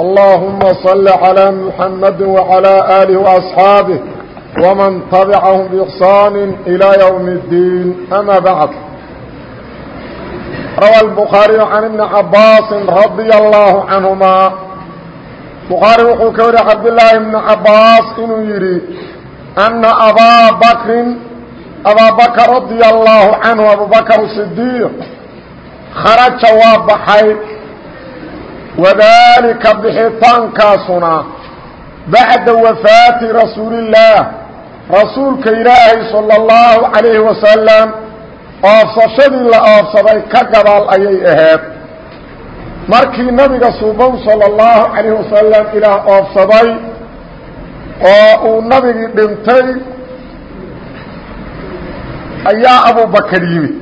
اللهم صل على محمد وعلى آله وأصحابه ومن تبعهم بإحسان إلى يوم الدين أما بعد روى البخاري عن ابن عباس رضي الله عنهما بخاري وxuu ka wari cabdاللaahi بن cabaas inuu yidhi أنa abaa bkri abaa bkr radي الlahu canهu abu bakr صديq kharaja waa baxay wadaalika bixitaankaasuna bacda wafaati rasuulillaah rasuulka ilaahay sala allahu calayhi wasalam oofsashadii la oofsaday ka gadaal ayay ahayd markii nabiga suuban sala allahu calayhi wasalam ilaah oofsaday oo uu nabigii dhintay ayaa abubakar yimid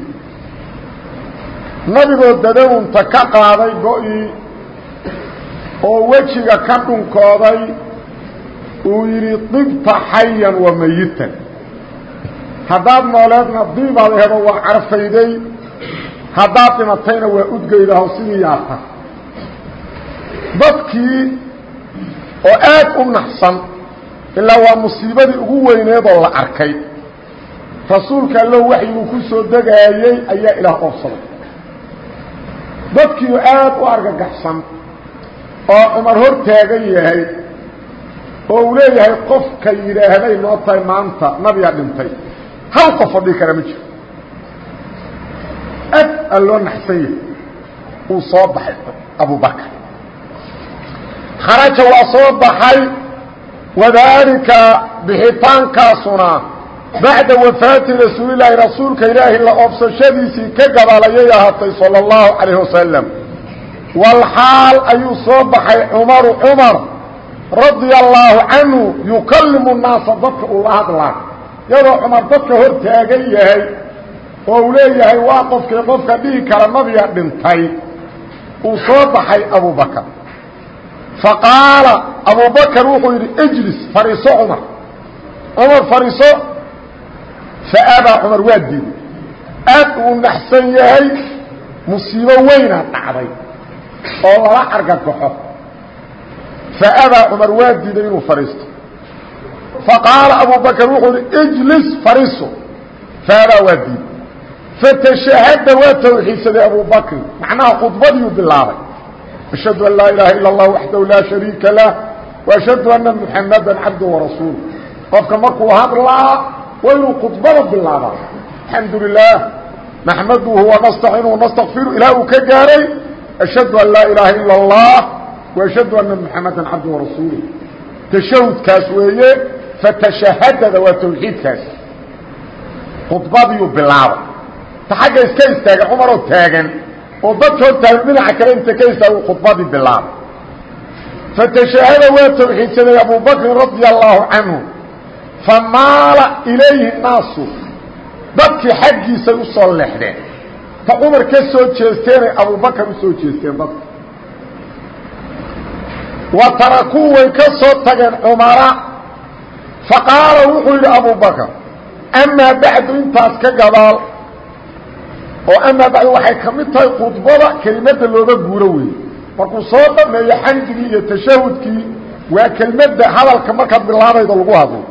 nabigoo dadawunta ka qaaday go-ii oo wejiga ka dhunkooday uu yidhi dibta xayan wa mayitan haddaad nooleedna diibaad hedo waa carfayday haddaad dhimatayna waa udgeydaho sidii yaata dadkii oo aad u naxsan ilaa waa musiibadii ugu weyneedoo la arkay. Rasuulka allo waxyiguu ku soo degaayey ayaa ilaah oofsaday. Dadkiioo aad u argagaxsan oo cumar hor taagan yahay oo uu leeyahay qofka yidhaahday noo tahay maanta nabigaa dhintay. Hal qof fadhii kara ma jiro. Ad a loo naxsan yahay. Uu soo baxay abubakar kharaja waa soo baxay wadaalika bixitaankaasuna bacda wafaati rasuulilaahi rasuulka ilaahi la oobsashadiisii ka gadaalayay ahaatay sala allahu calayh wasalam walxaal ayuu soo baxay cumaru cumar radia allaahu canhu yukallimu naasa dadka uu la hadlaa iyadoo cumar dadka hor taagan yahay oo uu leeyahay waa qofkii qofka dhihi kara nabiga dhintay uu soo baxay abubakar faqaala abubakar wuxuu yidhi ijlis fariiso cumar cumar fariiso faabaa cumar waa diiday aad uu naxsan yahay musiibo weynaa dhacday oo lala argagaxo faabaa cumar waa diiday inuu fadhiisto faqaala abubakr wuxuu ihi ijlis fariiso. Faabaa waa diiday. Fatashahada waa tawxiidsaday abubakri macnaha khudbadiiu bilaabay. Ashhadu an laa ilaaha ila اllah waxdahu laa shariika lah waashhadu ana muxamada cabdu warasuul qofka markuu hadlaa waa inuu khudbada bilaabaa. Alxamdu lilah naxmaduhu wanastaciinuhu nastakfiru ilaa ashhadu an laa ilaaha ila اllah waashhadu ana muxamada cabdu warasuuluh tashahudkaas weeye fatashahadada waa tawxiidkaas khudbadiiu bilaabay ta xagga iska istaagay cumaroo taagan oo dadka hor taagan dhinaca kale inta ka istaagu khudbadii bilaabay fatashahada waa tawxiidsaday abubakrin radia allaahu canhu famaala ilayhi naasu dadkii xaggiisay u soo leexdeen ta cumar ka soo jeesteenay abubakar u soo jeesteen dadka? Wa tarakuu way ka soo tageen cumara faqaala wuxuu yidhi abubakar amaa bacdu intaas ka gadaal. Oo amaa bacdu waxay ka mid tahay khudbada kelimadda looga guuro weeye. Markuu soo dhameeyo xamdigii iyo tashahudkii waa kelmadda hadalka markaad bilaabayda lagu hadlo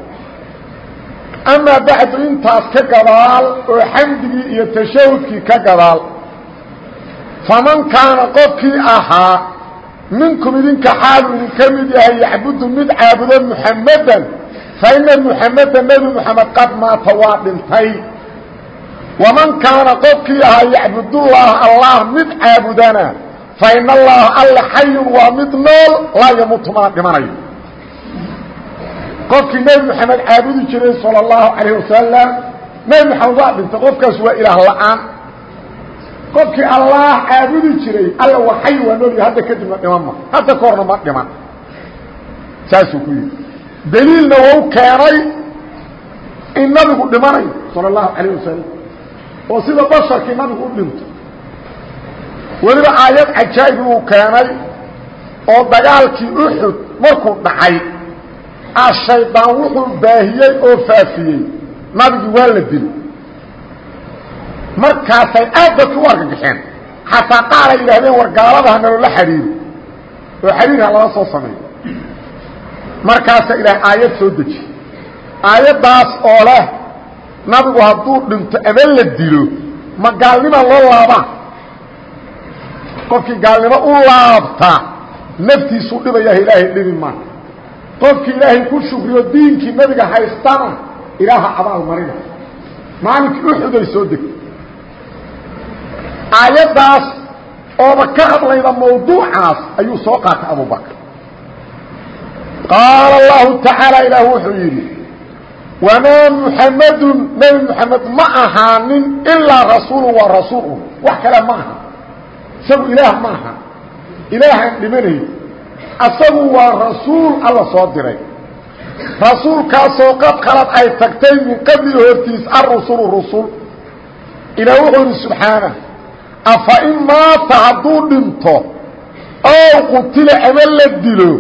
amaa bacdu intaas ka gadaal oo xamdigii iyo tashahudkii ka gadaal. Faman kaana qofkii ahaa minkum idinka xaalu idinka mid yahay yacbudu mid caabudo muxamadan fa ina muxameda nebi muxamed qad maata waa dhintay. Waman kaana qofkii ahaa yacbudullaaha allah mid caabudana fa ina allaha alla xayun waa mid nool laa yamuutu mana dhimanayo qofkii nebi moxamed caabudi jiray salى اllahu calayh wasalam nebi moxamed waa dhintay. Qofkaas waa ilaah la'aan. Qofkii allah caabudi jiray alla waa xay waa noolya hadda kadibna dhiman ma. Hadda ka horna ma dhiman. Saasuu ku yidhi. Daliilna wou keenay in nabigu dhimanayo sala allahu calayh wasalam oo sida basharkii nabigu u dhinto weliba aayad cajaa'ib uu keenay oo dagaalkii uxud markuu dhacay a shaydaan wuxuu baahiyey oo faafiyey. Nabigii waa la dili markaasay aad dadka u argagaxeen xataa qaaray yidhaahdeen war gaaladaha naloola xidhiiri oo xidhiirha lala soo sameeyo. Markaasa ilaah aayad soo deji. Aayaddaas oo leh nabigu hadduu dhinto ama la dilo ma gaalnima loo laabaa? Qofkii gaalnimo u laabta naftiisuu dhibayaah ilaahay dhibi maa qofkii ilaahay ku shukriyo diinkii nabiga haystana ilaaha abaal marina. Maalinkii uxuday soo degtay. Aayaddaas ooba ka hadlayda mawduucaas ayuu soo qaatay abubakr qaala allahu tacaala ilaah wuxuu yidhi wamaa muxamadun nebi muxamed ma ahaanin ilaa rasuulu waa rasuul wax kale ma aha. Isagu ilaah ma aha. Ilaahaan dhimanayn asagu waa rasuul alla soo diray. Rasuulkaasoo qad khalad ay tagtay min qabli hortiis arusulu rusul. Ilaah wuxuu yidhi subxaana afa in maata hadduu dhinto ow qutila ama la dilo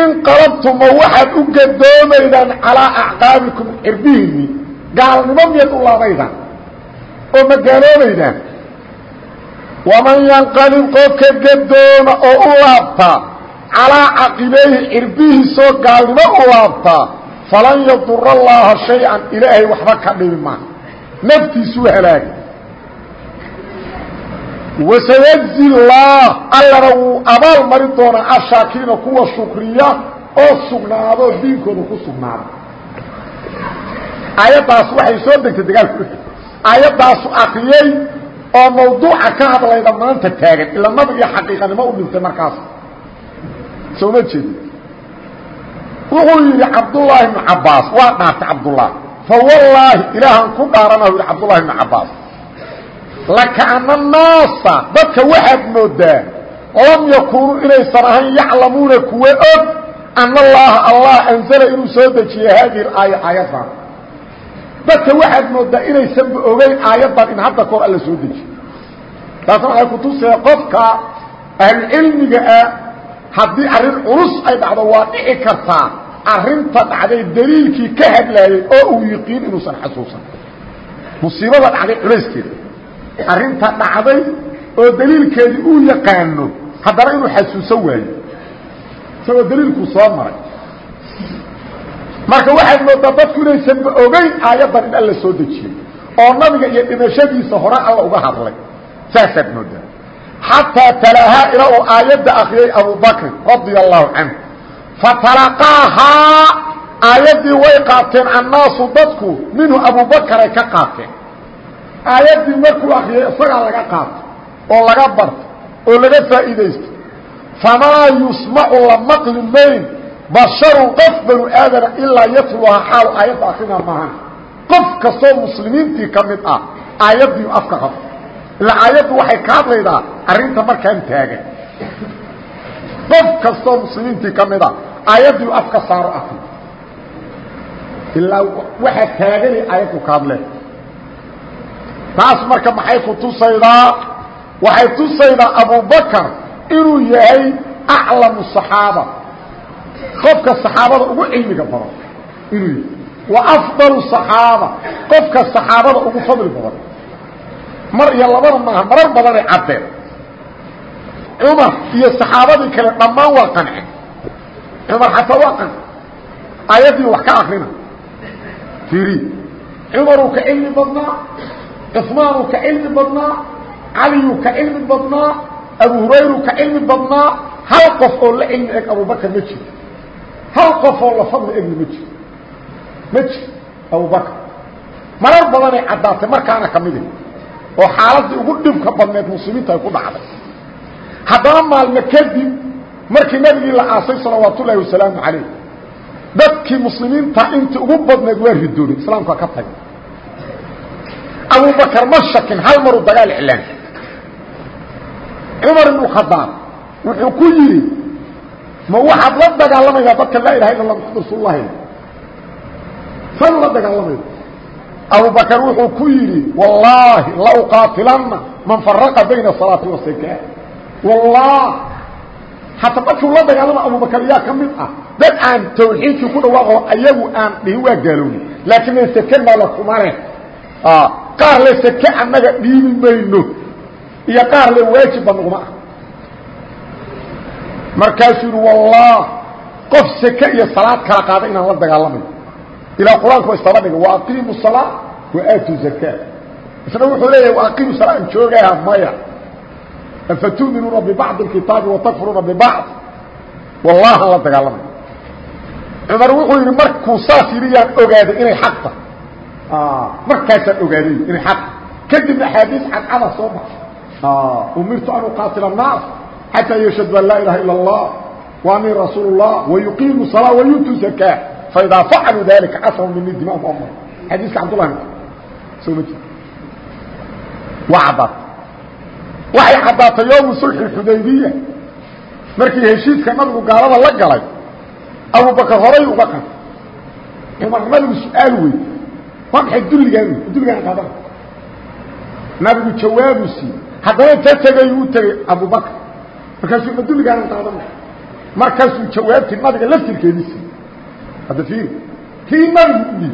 in qalabtuma waxaad u gadoomaydaan calaa acqaabikum cirbihiinni gaalnimo miyaad u laabaydaan oo ma gaaloobaydaan waman yanqalib qofka gadooma oo u laabtaa calaa caqibayhi cirbihiisoo gaalnimo u laabtaa falan yadura allaaha shay-an ilaahay waxba ka dhibi maa naftiisuu halaaga wasayajzi llaah allana wuu abaal mari doonaa ashaakiriina kuwa shukriya oo sugnaado diinkooda ku sugnaada aayaddaas waxay soo degtay dagaalka uxud aayaddaasu akriyey oo mawduuca ka hadlayda maanta taagan ila nabig iyo xaqiiqanimo u dhintay markaas soo ma jeedi wuxuu yidhi cabdullaahi ibnu cabbaas. Waa dhaartay cabdullah fa wallaahi ilaahan ku dhaarana yidhi cabdullahi ibnu cabbaas. Lakaana naasa dadka waxaad moodaa lam yakuunuu inaysan ahayn yaclamuuna kuwa og ana allaha allah anzala inuu soo dejiyey haadihi aaya aayaddan. Dadka waxaad moodaa inaysanba ogeyn aayaddan in hadda kahor alla soo dejiyo. Taasna waxay kutusee qofka ahlucilmiga ah haddii arrin culus ay dhacdo waa dhici kartaa arrinta dhacday daliilkii ka hadlaayey oo uu yiqiin inuusan xasuusan. Musiibada dhacday culayskeeda arrinta dhacday oo daliilkeedii uu yaqaano haddana inuu xasuusan waayo. Isagoo daliilkuu soo maray. Marka waxaad moodaa dadku inaysanba ogeyn aayaddan in alla soo dejiyey oo nabiga iyo dhimashadiisa hore alla uga hadlay. Saasaad moodaa xataa talaahaa ilaa uu aayadda akriyey abubakrin radia allahu canhu fatalaqaahaa aayaddii way qaateen annaasu dadku minhu abubakaray ka qaateen aayaddii markuu akriyay isagaa laga qaato oo laga barto oo laga faa'iidaysto famaa yusmacu la maqli mayn basharun qof banu aadana ilaa yatluhaa xaalu aayadda akrina maahan qof kastoo muslimiintii ka mid ah aayaddiiu afka qabto ilaa aayaddu waxay ka hadlaydaa arrinta markaan taagan. Qof kastoo muslimiintii ka mida aayaddu afka saaro afi ilaa waxaa taagani aayaddu ka hadle taas marka maxay ku tusaydaa? Waxay tusaydaa abubakar inuu yahay aclamu صaxaaba qofka saxaabada ugu cilmiga badan. Inuu yahay. Wa afdalu صaxaaba qofka saxaabada ugu fadli badan mar iyo labada maaha marar badanay caddeen cumar iyo saxaabadii kale dhammaan waa qancen cumar xataa waa qanc ayaddii wax ka akrina. Fiiri cumaruu ka cilmi badnaa cثmaanuu ka cilmi badnaa caliyuu ka cilmi badnaa abu hurayru ka cilmi badnaa hal qof oo la cilmi eg abubakr ma jiro hal qof oo la fadli egna ma jiro ma jiro abubakr marar badanay caddaatay markaana ka midi oo xaaladii ugu dhibka badneed muslimiinta ay ku dhacday. Haddana maalmo kadib markii nabigii la aasay salawaat ullaahi wasalaamu calayh dadkii muslimiinta intii ugu badneed waa ridoobay islaamka ka tagay abubakr ma shakin hal maruu dagaal iclaamay cumar ibnu khadaab wuxuu ku yidhi ma waxaad la dagaalamaydaa dadka laa ilaha illa allah muxamad rasuululahi san la dagaalamaya abubakr wuxuu ku yidhi wallaahi la uqaatilanna man faraqa bayna salaati wasaka wallah hata markuu la dagaalama abubakr yaa ka mid ah dad aan tawxiidkii ku dhawaaqo ayagu aan dhihin waa gaaloobin laakiin la seke nala kuma leh qaar le seke annaga dhiibi mayno iyo qaar le waajibba naguma ah. Markaasuu yihi wallah qof seke iyo salaad kala qaada inaan la dagaalamayo ilaa qur-aanku wa istaba dhiga waaqiimu salaa wa aatu zakaa isna wuxuu leeyahay waaqiimu salaa an joogaya maya afatuminuuna bibacdi اkitaabi watakfuruuna bibacd wallahan la dagaalamay cumar wuxuu yidhi markuu saas yidhi yaan ogaaday inay xaq tahay markaasaan ogaaday inay xaq kadibna axaadiis cadcada soo baxay umirtu an uqaatila الnaas xatىa yashhadu an laa ilaha ilا اllah wa anii rasuul الlah wayuqiimu الصalaa wayutu zakaa facaluu dalika casru mini dimahum amr xadiiska cabdullah soo ma jir waa caddaatay waxay caddaatay yowmu sulxi xudaybiya markii heshiiska nabigu gaalada la galay abubakar horay uga qantay cumar nabigu su'aal wey waa maxay dulligaan dulligaan qaadana nabigu jawaabuu siiyey haddana ta tegay u tegey abubakr markaasuu ma dulligaanan qaadana markaasuu jawaabtii nabiga laftirkeedii siiyey hadda fiiri kii u dhiibay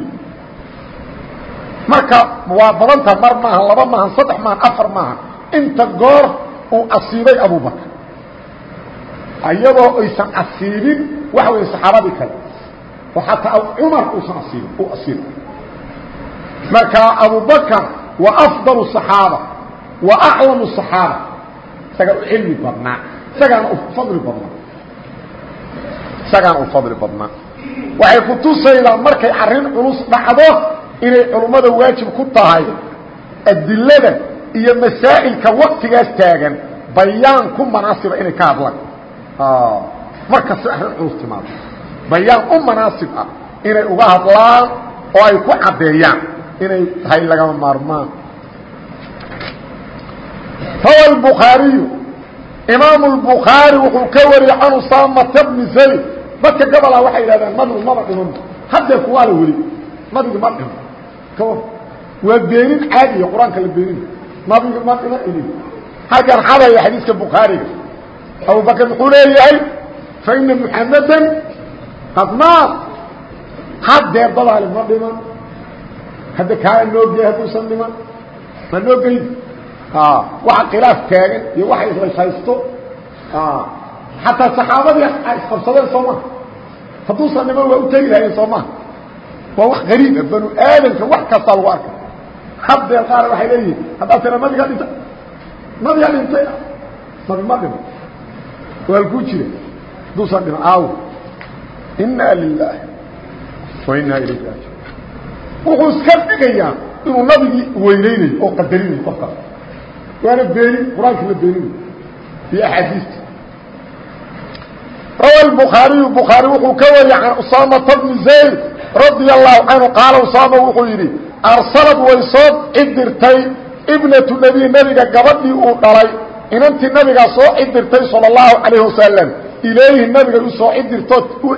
marka waa badanta mar maaha laba maahan saddex maahan afar maahan inta goor uu asiibay abubakr iyadoo aysan asiibin waxa weeye saxaabadii kale. Oo cumar uusan asiibin uu asiibay. Marka abubakr waa afdal صaxaaba wa aclamu صaxaaba isagaa u cilmi badnaa isagaana u fadli badnaa. Isagaana u fadli badnaa waxay ku tusaydaa markay arrin culus dhacdo inay culummada waajib ku tahay adilada iyo masaa'ilka waktigaas taagan bayaan ku manaasiba inay ka hadlaan markasta arrin culus timaado bayaan u manaasib ah inay uga hadlaan oo ay ku caddeeyaan inay tahay lagama maarmaan rawa الbukhaariyu imaamu الbukhaari wuxuu ka wariyey can usaamata bni zayd dadka gabalaa waxay yidhahdeen nabigu maba dhiman haddee kuwaala weli nabigu ma dhimo waa beenin caadiya qur'aanka la beenina nabigu ma dhimo idin halkan xadaya xadiiska bukhaariga. Abubakr muxuu leeyahay faina muxamadan qad maat. Haddee dadaali ma dhiman. Hadda kaala noogey hadduusan dhiman. Ma noogeyd waxa khilaaf taagan iyo waxa islashaysto xataa saxaabadii isqabsadeen soo maha hadduusan dhiman waa u tegi lahayeen soo maha waa wax gariiba banu aadamka wax kastaa lagu arkay. Haddee qaar waxay leeyihiin haddaad tira nabiga dhinta nabiga dhintay. Nabi ma dhiman waa ku jira. Hadduusan dhiman aaw ina lilaahi wa inaa ilayhi raajiun wuxuu iska dhigayaa inuu nabigii weynaynayo oo qadarinayo qofkaas waana beenin qur'aanka la beeninayo iyo axaadiista rawa الbukhaariyu bukhaari wuxuu ka wariyay can usaamata bni zayd radia allahu canhu qaala usaama wuxuu yidhi arsalad way soo cidirtay ibnatu nebiy nebiga gabadhii uu dhalay inantii nabigaa soo cidirtay salى اllahu calayh wasalam ilayhi nabiga u soo cidirto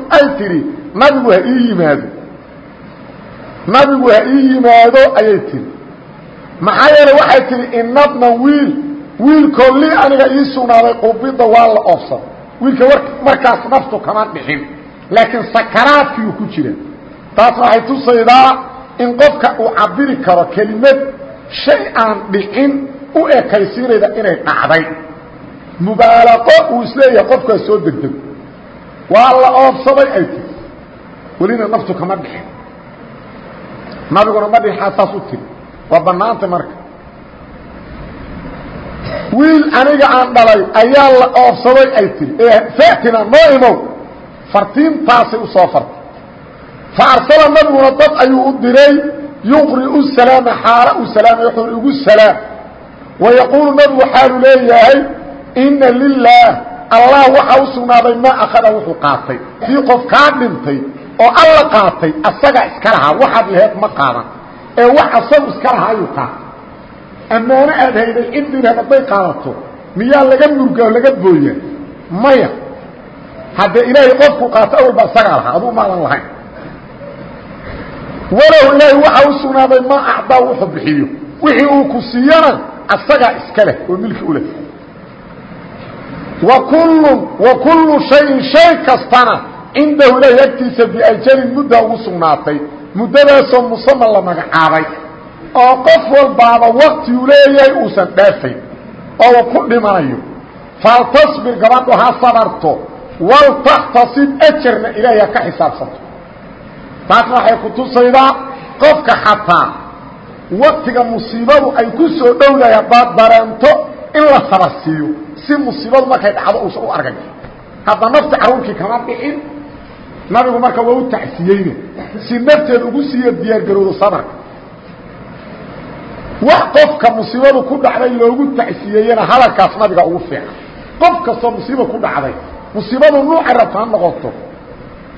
ay tidhi nabigu ha ii yimaado nabigu ha ii yimaado ayay tihi maxaa yeele waxay tihi inabnan wiil wiilkoo lii aniga ii sugnaaday qubida waa la oofsaday wiilka markaas naftu kama dhixin laakiin sakaraadkiiuu ku jira taas waxay tusaydaa in qofka uu cabiri karo kelimad shay aan dhicin u ekaysiinayda inay dhacday. Mubaalaqo uu is leeyahay qofkaas soo degdego waa la oofsaday ay tiri. Welina naftu kama dhixin nabiguna ma dhixaa saas u tiri. Waa bannaanta marka wiil aniga aan dhalay ayaa la oofsaday ay tiri ee faatina noo imow. Fartiintaasay u soo fartay. Fa arsala nabiguna dad ayuu u diray yuqri'u salaama xaala u salaamay wuxuu igu salaam. Wa yaquulu nabigu xaalu leeyahay inna lilaah allah waxaa u sugnaaday maa akhada wuxuu qaatay. Kii qof kaa dhintay oo alla qaatay asagaa iska lahaa waxaad laheed ma qaadan. Ee wax asagu iska lahaa ayuu qaatay ammaano aad hayday ciddii laheed hadday qaadato miyaa laga murgaa laga booyaa maya. Haddee ilaahay qofku qaato awalba isagaa lahaa aduu maadan lahayn. Walow ilaahay waxaa u sugnaaday ma acdaa wuxuu bixiyo. Wixii uu ku siiyana asagaa iska leh oo milki u leh. Wakullu wa kullu shayin shay kastana cindahu ilaahay agtiisa biajalin mudda ugu sugnaatay. Muddadaasoo musama la magacaabay oo qof walbaaba waktiuu leeyahay uusan dhaafayn oo ku dhimanayo faltasbir gabadhu ha sabarto waltaxtasib ajarna ilaahay ha ka xisaabsanto. Taasna waxay ku tusaydaa qofka xataa waktiga musiibadu ay ku soo dhowdahay haddaad dareento in la sabar siiyo si musiibadu markay dhacdo uusan u argay hadda nafti carruurkii kama dhicin nabigu marka waa u si nafteed ugu siiyo diyaargarowdo sabarka wax qofka musiibadu ku dhacday loogu tacsiyeeyena hadalkaas nabiga ugu fiican. Qof kastoo musiiba ku dhacday musiibadu nuuca rabta ha noqoto.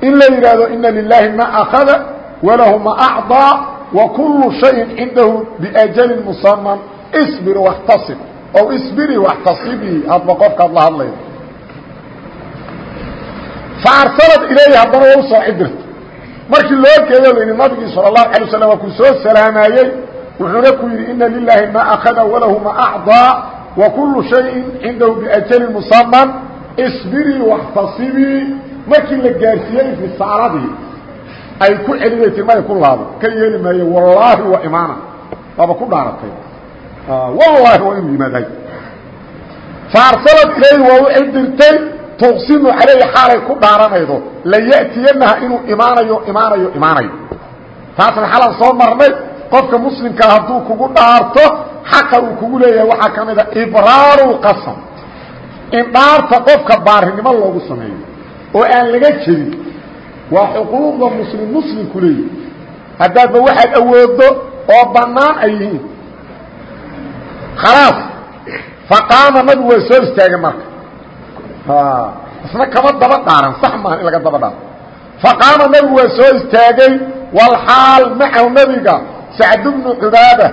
In la yidhaahdo ina lilaahi ma akada walahu ma acdaa wa kullu shayin cindahu biajalin musaman isbir waxtasib ow isbirii waxtasibii hadba qofkaad la hadlaydo faarsalad ilayhi haddana waa u soo cidirta markii loo geeyo la yidhi nabigii sala allahu alay waslam waa kuu soo salaamayey wuxuuna ku yidhi ina lilaahi ma akada walahu ma acdaa wa kullu shayin cindahu biajalin musaman isbirii waxtasibii markii la gaarsiiyey risaaladii ay ku celinay tirmada ku laabo ka yeeli maayo wallaahi waa imaana waaba ku dhaaratay. Wallaahi waa inuu yimaadahay. Faarsalad ilayhi waa u cidirtay tuqsimu calayhi xaalay ku dhaaranaydo. Laya'tiyanaha inuu imaanayo imaanayo imaanayo. Taasna xalan soo marnay qofka muslimkaa hadduu kugu dhaarto xaqa uu kugu leeyahay waxaa ka mid a ibraaru lqasam in dhaarta qofka baarinimo loogu sameeyo oo aan laga jebin waa xuquuqda muslim muslimku leeyahy haddaadba waxaad awooddo oo bannaan ay yihiin. Khalaas faqaama nabigu waa soo istaagay marka. Isna kama daba dhaaran sax maaha in laga daba dhaaro faqaama nabigu waa soo istaagay walxaal macahu nabiga sacd bnu cubaada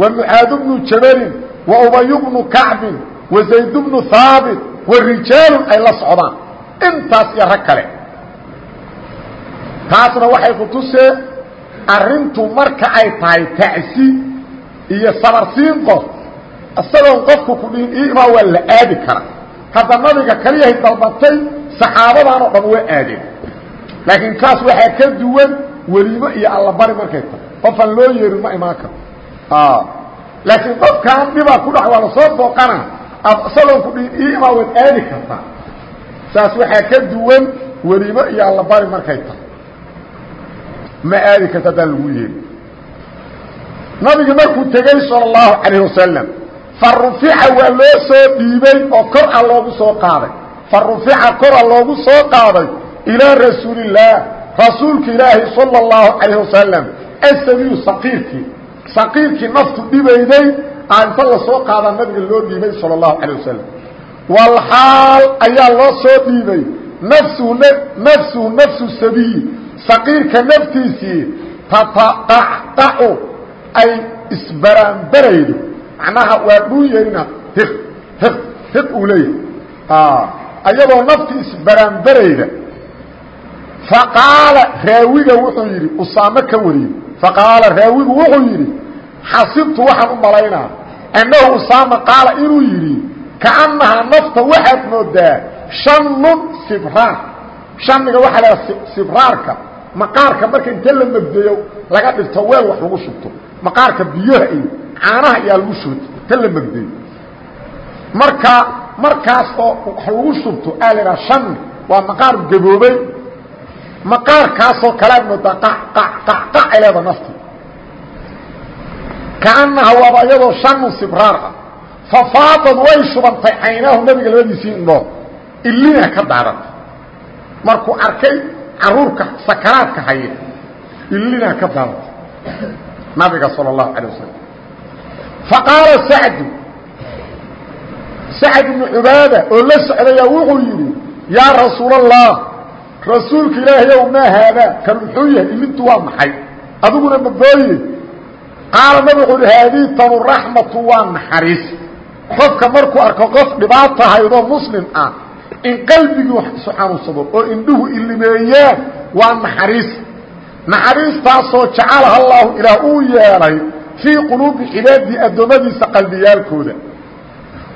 wa mucaad bnu jabalin wa ubay bnu kacbin wa zayd bnu haabit wa rijaalun ay la socdaan intaas iyo rag kale taasna waxay ku tusee arrintu marka ay tahay tacsi iyo sabarsiin qof isagoon qofku ku dhihin io imaa waa la aadi kara hadda nabiga kaliyahay dalbatay saxaabadan oo dhan waa aadeen laakiin kaas waxaa ka duwan weliimo iyo allabari markay tahay qofaan loo yeerin ma imaan karo laakiin qofkaan dhibaa ku dhac waa lasoo booqana ad isagoon ku dhihin io imaa waad aadi kartaa saas waxaa ka duwan weliimo iyo allabari markay tahay ma aadi karta haddaan lagu yeerin nabigi markuu tegey salى الlahu عalayه wasalam farufica waa loo soo dhiibay oo kor a loogu soo qaaday farufica kora loogu soo qaaday ilaa rasuuli الlaah rasuulka ilaahi salى الlahu عalayه wasalam asabiyu saqiirkii saqiirkii naftu dhibayday aa inta lasoo qaadaa nabiga loo dhiibay salى الlahu عalيه wasalam walxaal ayaa loo soo dhiibay nafsuhu nafsuhu nafsu sabiyi saqiirka naftiisii tataqacqacu ay isbaraanbaraydo macnaha waa dhuu yeerina hiq hiq hiq uu leeyahay ayadoo nafti isbaraanbarayda faqaala raawiga wuxuu yidhi usaamo ka wariyey faqaala raawigu wuxuu yidhi xasibtu waxaan u malaynaa annahu usaama qaala inuu yidhi kaannahaa nafta waxaad moodaa shannun sibraar. Shaniga waxaa la sibraarka maqaarka marka inta la magdeeyo laga dhigto weel wax lagu shubto. Maqaarka biyaha iyo caanaha ayaa lagu shubto inta la magdeeyo. Marka markaas oo wax lagu shubto aa la idhaha shani waa maqaar gaboobay maqaarkaasoo kalea moodaa qacqacqacqacay leeda naftu kaannaha waaba iyadoo shanu sibraar ah. Fa faadad way shubantay caynaahu nabiga labadiisii indhood illina ka daadantay markuu arkay caruurka sakaraadka haya illina ka daadantay nabiga sal اlahu calay wasalam faqaala sacdu sacd ibnu cubaada oo la socdayaa wuxuu yidhi yaa rasuul allah rasuulka ilaahayow maa haadaa kan muxuu yahay? Ilintu waa maxay? Adiguna mabooye qaala nabig wuxuu hi haadii tanu raxmatu waa naxariis. Qofka markuu arko qof dhibaato haydoo muslim ah in qalbigii isu xanuunsado oo indhuhu ilimeeyaan waa naxariis. Naxariistaasoo jacalaha allaahu ilaah uu yeelay fii quluubi cibaadii addoommadiisa qalbiyaalkooda.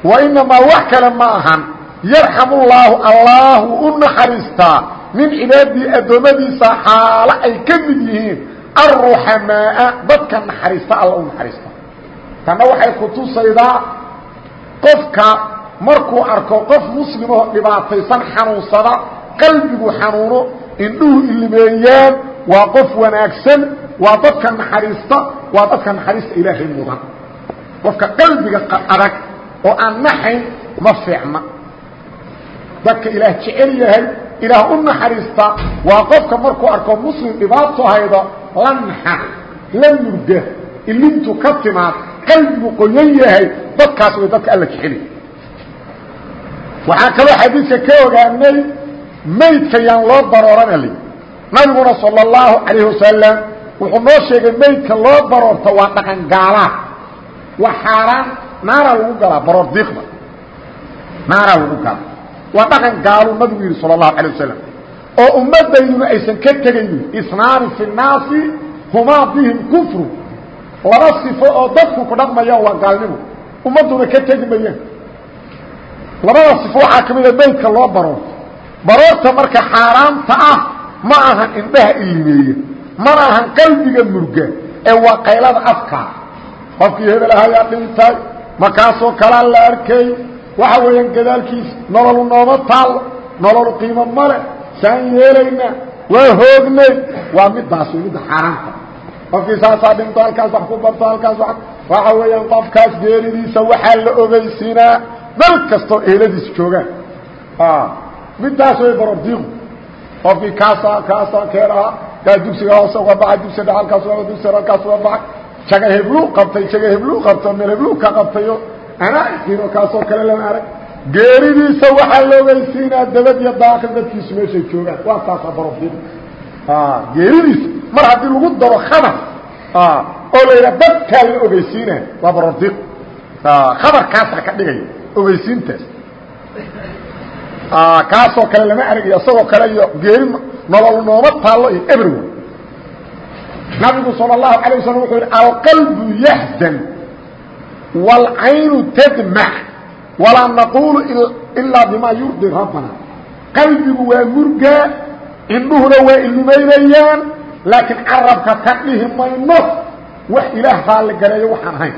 Wa inamaa wax kale ma ahan yarxamullaahu allaahu u naxariistaa min cibaadii addoommadiisa xaalo ay ka mid yihiin alruxamaaa dadka naxariista alla u naxariista. Tanna waxay ku tusaydaa qofka markuu arko qof muslimoo dhibaataysan xanuunsada qalbigu xanuuno indhuhu ilimeeyaan waa qof wanaagsan waa dadka naxariista waa dadka naxariista ilaahay mudan. Qofka qalbiga adag oo aan ma fiicna. Dadka ilaah jecel yahay ilaah u naxariista waa qofka markuu arko muslim dhibaato haydo la naxa la murga ilintu ka timaad qalbigu qoyan yahay dadkaas way dadka alla jeceliy waxaa kaloo xadiidka ka ogaanay maydka yaan loo baroorana li nabiguna salى اllahu calayh wasalam wuxuu noo sheegay maydka loo baroorto waa dhaqan gaalaad waa xaaraan naaraa lagu galaa baroor diiqda naaraa lagu galaa waa dhaqan gaaluu nabigu yidhi salى اlahu alيه wasalam oo ummadayduna aysan ka tegaynin isnaani fi الnaasi humaa bihim kufru laba sifo oo dadku ku dhaqmayaan waa gaalnimo ummadduna ka tegi mayaan labada sifo waxaa ka mida maydka loo baroorto baroorta marka xaaraamta ah ma ahan indhaha ilimeeya mana ahan qalbiga murga ee waa qaylada afkaa qofkii hebel ahayaa dhintay markaasoo kalaa la arkay waxa weeyaan gadaalkiisa nololu nooma taallo nololu qiimo male saan yeelaynaa waa hoognay waa midaas wey midda xaaraamta qofkii saasaa dhinto halkaas wax ku barto halkaas waxa weeyaan qofkaas geeridiisa waxaa la ogeysinaa meel kastoo eeladiisa joogaan. Midaas way barordiiqu qofkii kaasa kaasa keelaha kaa dugsiga hoose uga baxay dugsi dha halkaas uga dugsi halkaas uga baxay jaga hebluu qabtay jaga hebluu qabto meel hebluu ka qabtayo anaa isiin oo kaasoo kale lama arag. Geeridiisa waxaa loogeysiinaa dabad iyo daaqi dadkiisu meeshay joogaan. Waa taasa barofid geeridiisa mar haddii lagu daro khabar oo la yidhaha dadkaa la ogeysiina waa barordiq khabarkaasaa ka dhigaya ogeysiintaas. Kaasoo kale lama aragayo isagoo kale iyo geeri nolol nooma taallo iyo everyone nabigu salى اlahu alay waslm wuxuu yidhi alqalbu yahzan wاlcaynu tadmac walaa naqulu ilaa bima yurdi rabbana qalbigu waa murgaa indhuhuna waa ilimaynayaan laakiin carabka ka dhihi mayno wax ilaah raalli gareeyo waxaan ahayn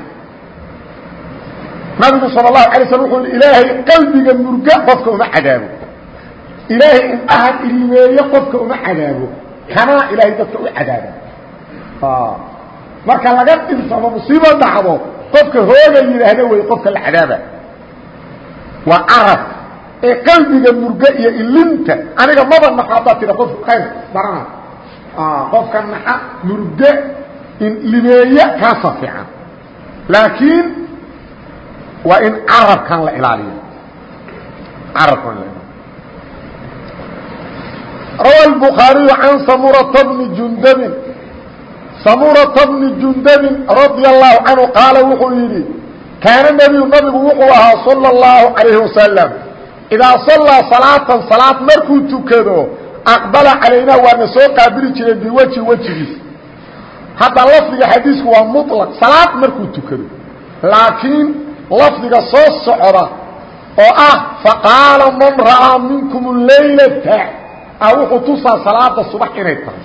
nabigu sal الlahu alay slm wuxuu yidhi ilaahay qalbiga murga qofka uma cadaabo ilaahay indhaha ilimeeye qofka uma cadaabo kanaa ilaahay dadka u cadaaba marka laga dhinto ama musiibo dhacdo qofka hooga yidhaahda wey qofka la cadaaba. Waa carab ee qalbiga murga iyo ilinta aniga maba naxo haddaad tida qofku ayr barana. Ah, qofka naxa murge limeeye kaasa fiican. Laakiin waa in carabkan la ilaaliyo. Carabkan la ilaaliyo. Rawa الbukhaariyu can samurata bni jundabin samurata bni jundabin radia allahu canhu qaala wuxuu yidhi kaana nebiyu nabigu wuxuu ahaa sala اllahu calayhi wasalam idaa sallaa salaatan salaad markuu tukado aqbala calaynaa waana soo qaabili jiray biwajhi wejigiis hadda lafdiga xadiisku waa muطlaq salaad markuu tukado. Laakiin lafdiga soo socda oo ah faqaala man ra'aa minkum laylata ah wuxuu tusaa salaada subax inay tahay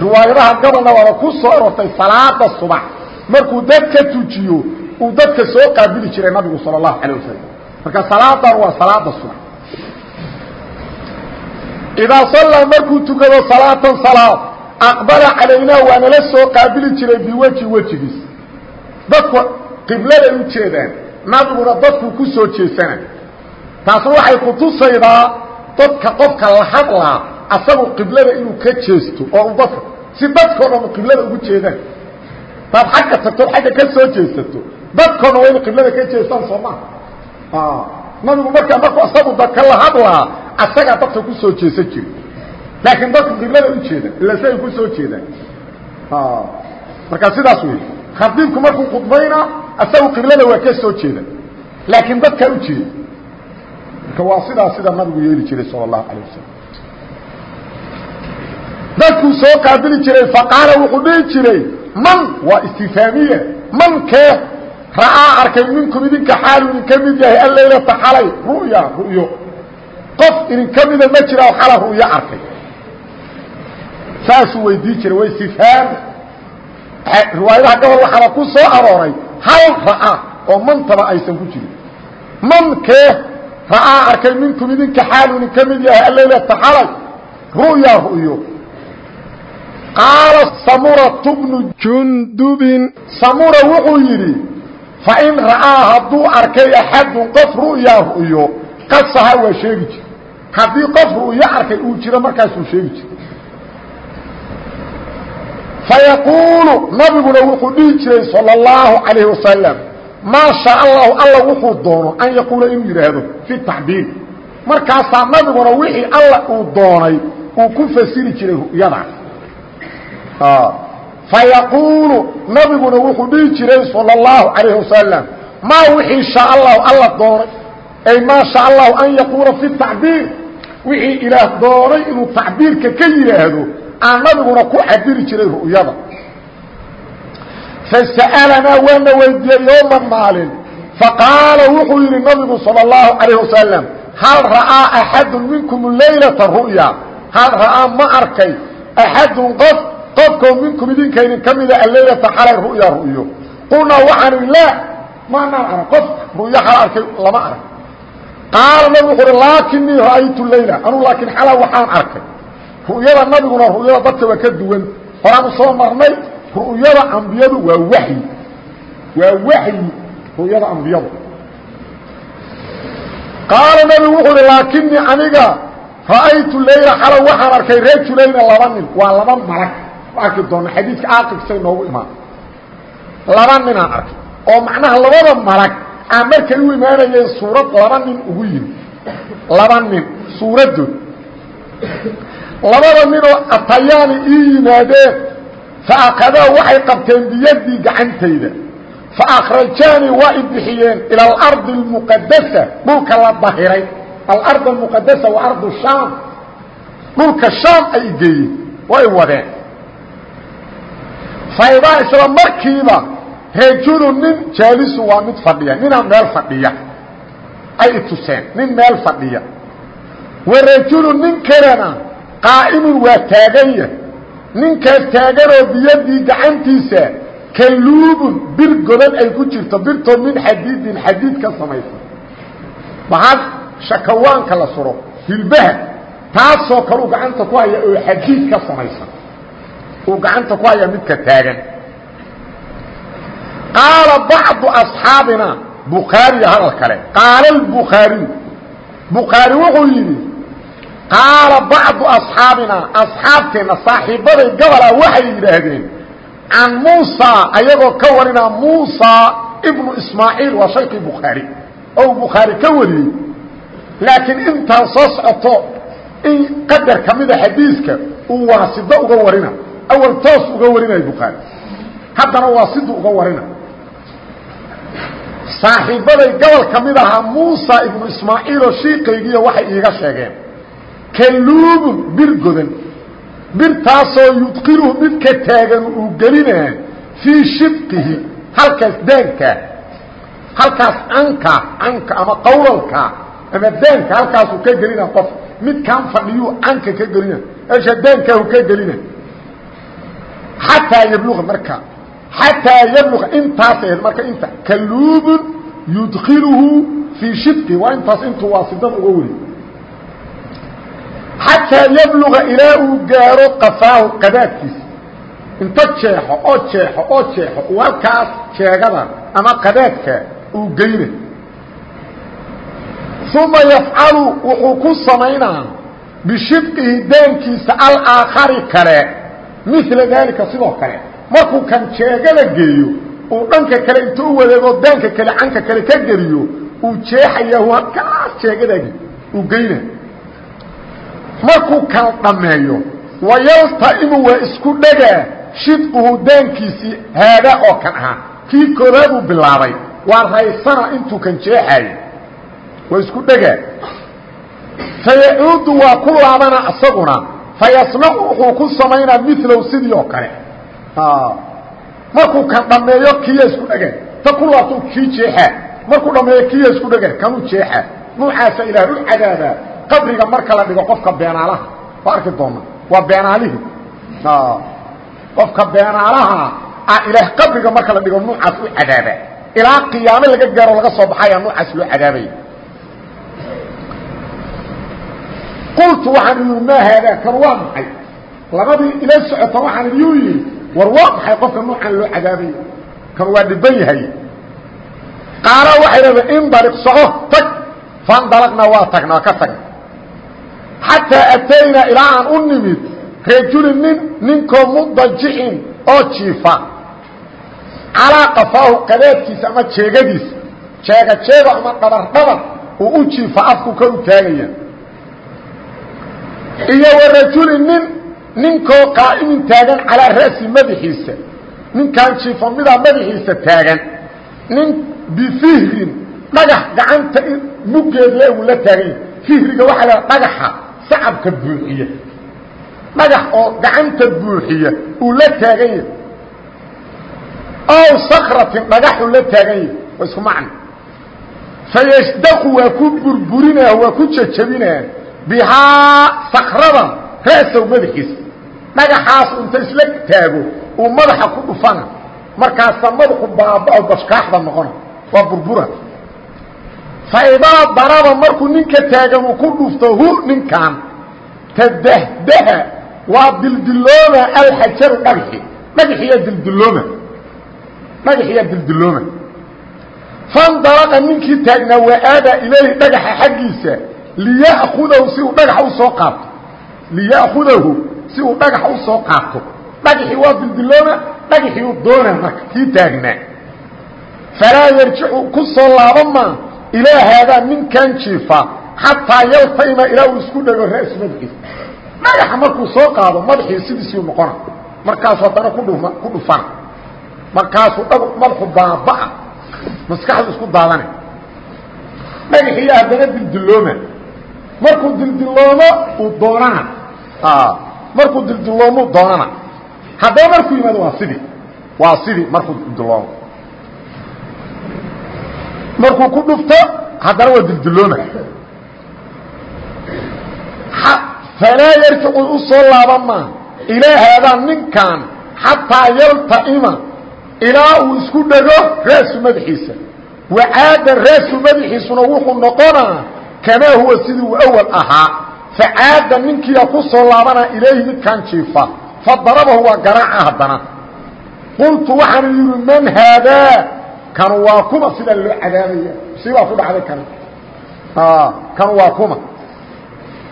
riwaayadaha gabalna waaba ku soo orortay salaada subax markuu dadka tujiyo uu dadka soo qaabili jiray nabigu salى الlahu alيه wasalam marka salaadan waa salaada subax idaa sallaa markuu tukado salaatan salaad aqbala calaynaa waa nala soo qaabili jiray biweji wejigiis dadku qibladay u jeedaan nabiguna dadku ku soo jeesana taasna waxay ku tusaydaa dadka qofka la hadlaa asagu qiblada inuu ka jeesto oo ubadka si dadkoo dhan qiblada ugu jeedaan. Taad agga tagtood agga ka soo jeesato dadkoo dhan waa ina qiblada ka jeestaan soo maha ah, nabigu markaa markuu asagu dadka la hadlaa asagaa dadka ku soo jeesan jiri laakiin dadku qiblada u jeedaan ila si ay ku soo jeedaan ah, markaa sidaas wey khadiibku markuu khudbayna asagu qiblada waa ka soo jeeda laakiin dadkaa u jeeda marka waa sidaa sida nabigu yeeli jiray sal اlahu alay wasalam dadkuu soo qaabili jiray faqaala wuxuu dhihi jiray man waa istifaamiye. Man kee? Ra'aa arkay minkum idinka xaalu idinka mid yahay allaylata xalay ru'ya ru'yo. Qof idinka mida ma jira oo xala ru'yo arkay. Saasuu weydii jiray waa istifhaam riwaayadaha gobol waxaaba ku soo arooray hal ra'aa oo mantaba aysan ku jirin. Man kee? Ra'aa arkay minkum idinka xaalu idinka mid yahay allaylata xalay ru'ya ru'yo qaala samuratu bnu jundubin. Samura wuxuu yidhi fain ra'aa hadduu arkay axadun qof ru'ya ru'yo qasaha waa sheegi jir. Haddii qof ru'yo arkay uu jiro markaasuu sheegi jir. Fayaquulu nabiguna wuxuu dhihi jiray salى اllahu calayh wasalam maa shaa allahu alla wuxuu doono an yaquula inuu yidhaahdo fi taxbiir markaasaa nabiguna wixii alla uu doonay uu ku fasiri jiray ru'yadaas fayaquulu nabiguna wuxuu dhihi jiray salى اllahu calayh wasalam maa wixii shaa allahu alla doonay ay maa shaa allahu an yaquula fi tacbiir wixii ilaah doonay inuu tacbiirka ka yidhaahdo aan nabiguna ku cabiri jiray ru'yada fasa'alanaa waana weydiiyey yowma maalin faqaala wuxuu yidhi nabigu salى اllahu calayh wasalam hal ra'aa axadu minkum laylata ru'ya hal ra'aa ma arkay axadun qof qofkoo minkum idinka idin ka mida alleylata xalay ru'ya ru'yo. Qulnaa waxaan idhi laa maanaan arag. Qof ru'yo xala arkay lama arag. Qaala nabigu wuxu uhi laakinii ra'aytu leyla anugu laakiin xala waxaan arkay. Ru'yada nabiguna ru'yada dadka waa ka duwan. Horaanu soo marnay ru'yada ambiyadu waa waxyi. Waa waxyi ru'yada ambiyadu. Qaala nabigu wuxuu uhi laakinii aniga ra'aytu leyla xala waxaan arkay rajulayna laba nin waa laba malag arki doona xadiidka aaqibsay noogu imaan. Laba ninaan arkay oo macnaha labada malag aa markay u imaanayeen suurad laba nin ugu yimi laba nin suuraddood. Labada ninoo atayaani ii yimaadeen fa waxay qabteen biyadii gacantayda. Fa waa i ila alardi almuqadasa dhulka la dahiray. Alard almuqadasa waa ardu shaam. Dhulka shaam ay igeeyeen way wadeen faydaa isla markiiba rajulu nin jaalisu waa mid fadhiya ninaa meel fadhiya. Ay ituseen nin meel fadhiya. Wa rajulu nin kalena qaa'imun waa taaganya ninkaas taaganoo biyadii gacantiisa kaluubun bir godan ay ku jirto birtoo min xadiidin xadiid ka samaysan. Bahad shakawaanka la suro hilbaha taasoo kaleu gacanta ku haya oo xadiid ka samaysan uu gacanta ku haya midka taagan. Qaala bacdu asxaabina bukhaariya hadal kale. Qaala albukhaariy bukhaari wuxuu yidhi qaala bacdu asxaabina asxaabteenna saaxiibbaday gabola waxay yidhaahdeen can muusa ayagoo ka warinaa muusa ibnu ismaaciil waa shaykii bukhaari ou bukhaari ka wariyey. Laakiin intaan soo socoto in qadar ka mida xadiiska uu warina awal toos uga warinayo bukhaari haddana waasidu uga warina. Saaxiibbaday gobol ka mid ahaa muusa ibnu ismaaciiloo shiikaygiiyo waxay iiga sheegeen. Kaluubun bir godan. Birtaasoo yudkiluhu midka taagan uu gelinaa fii shidqihi halkaas daankaa halkaas canka canka ama qawlalka ama daanka halkaasuu ka gelina qof. Midkaan fadhiyuu canka ka gelina. Esha daankaahu ka gelina xataa yabluga marka xataa yabluga intaas ahayd marka inta kaluubun yudkiluhu fii shidqihi waa intaas intuu waasidada uga wari xataa yabluga ilaa uu gaaro qafaahu qadaadkiisa inta jeexo oo jeexo oo jeexo uu halkaas jeegada ama qadaadka uu geyna uma yafcalu wuxuu ku samaynaa bishidqihi daankiisa alaakhari kale mila daalika sidoo kale. Markuu kan jeegada geeyo uu dhanka kale inta u wareego daanka kale canka kale ka geliyo uu jeexaya halkaas jeegadaagi uu geyna. Markuu kala dhammeeyo wayaltaimu waa isku dhagaa shidquhu daankiisii haada oo kan ahaa. Kii koobaaduu bilaabay waa raysana intuu kan jeexaayo waa isku dhagaa. Fayacuudu waa ku laabana isaguna fayasnacu wuxuu ku samaynaa milow sidii oo kale markuu kan dhammeeyo kiya isku dhega ta ku laabto kii jeexaa markuu dhammeeyo kiya isku dhega kanuu jeexaa nuucaasa ilaah u cadaabaa qabriga marka la dhigo qofka beenaalaha waa arki doona waa beenaalihii qofka beenaalaha ah ilaah qabriga marka la dhigo nuucaas u cadaabaa ilaa qiyaamo laga gaaro laga soo baxaya nuucaas loo cadaabaya qultu waxaan idhi maa haadaa kan waa maxay? Labadii ila socota waxaan idiu yidhi war waa maxay qofka nuucan loo cadaabaya kan waa dhiban yahay. Qaala waxay dhahdeen indaliq soco tag. Fandalaqna waa tagna waa ka tagna xataa ataynaa ilaa aan u nimid rajulin nin ninkoo mudajicin oo jiifa. Calaa qafaahu qadaadkiisa ama jeegadiisa. Jeega jeego ama dhabar dhabar uu u jiifa afku kor u taagaya iyo warajulin nin ninkoo qaa'imin taagan calaa ra'si madaxiisa. Ninkaan jiifo midaa madaxiisa taagan. Nin bifihrin dhagax gacanta muggeedle uu la taagan yahay fihriga waxaa la dhagaxa sacabka buuxiya. Dhagax oo gacanta buuxiya uu la taagan yahay ow sakratin dhagaxuu la taagan yahay waa isku macno fayasdaqu waa ku burburinaa waa ku jajabinaa bihaa sakradan ra'sow madaxiisa. Dhagaxaas inta isla taago uu madaxa ku dhufana. Markaasa madaxu baabao bashkaaxda noqona waa burbura. Faidaa daraba markuu ninka taagan uu ku dhufto hu ninkan tadahdaha waa dildilooma alxajaru dhagxi dhagxiyaa dildilooma dhagaxiyaa dildilooma fandalaqa ninkii taagnaa waa aadaa ilayhi dhagaxa xaggiisa liya'kudahu si uu dhagaxa u soo qaato. Liya'kudahu si uu dhagaxa u soo qaato. Dhagaxii waa dildilooma dhagaxii uu doona marka kii taagnaa. Falaa yarjicu ku soo laaban maa ilaa haadaa ninkan jiifa xataa yaltayma ilaa uu isku dhego ra'su madaxiisa dhagaxa markuu soo qaado madaxii sidiisuu noqona. Markaasu haddana kudhuma ku dhufana. Markaasuu dh madaxu baaba'a maskaxdu isku daadana dhagaxiiya haddana dildilooma markuu dildiloomo uu doonana. Markuu dildiloomu doonana. Haddaba markuu yimaado waa sidii. Waa sidii markuu dildiloomo. Markuu ku dhufto haddana waa dildilooma. Falaa yarjicu u soo laaban maa ilaa ninkan xataa yalta'ima ilaa uu isku dhego ra'su madaxiisa. Wacaada ra'su madaxiisuna wuxuu noqonaa kamaa huwa sidii uu awal ahaa facaada ninkiia ku soo laabanaa ilayhi midkan jiifa fadarabahu waa garaaca haddana. Qultu waxaanu yidhi man haadaa kanu waa kuma sidaa loo cadaabaya. Sibaa ku dhacday kan kanu waa kuma.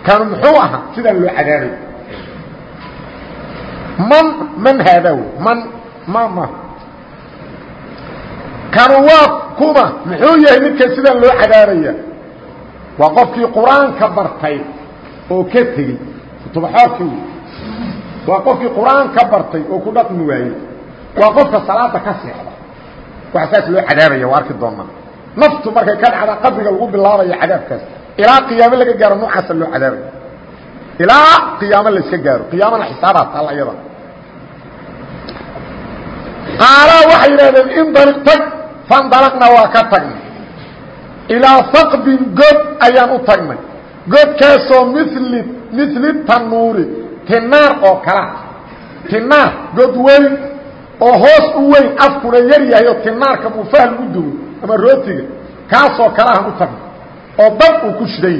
Kanu muxuu ahaa sidaa loo cadaabaya. Man man haadaa wey man ma ma. Kanu waa kuma muxuu yahay ninka sidan loo cadaabaya waa qofkii qur'aanka bartay oo ka tegey. Kutubaxoodkii waa qofkii qur'aanka bartay oo ku dhaqmi waayey. Waa qofka salaada ka seexda. Waxa saas loo cadaabaya waa arki doonaa. Naftu markay ka dhacda qabriga lagu bilaabaya cadaabkaas. Ilaa qiyaamo laga gaaro noocaasa loo cadaabaya ilaa qiyaamo la iska gaaro. Qiyaamana xisaabaad taalla iyada. Qaalaa waxay yidhahdeen indaliq tag fandalaqna waa ka tagnay ilaa saqbin god ayaan u tagnay. Godkaasoo mili mili tanuuri tinaar oo kala. Tinaar god weyn oo hoos u weyn afkuna yar yahay oo tinaarka muufah lagu duwo ama rootiga kaasoo kale aan u tagnay oo dab uu ku shiday.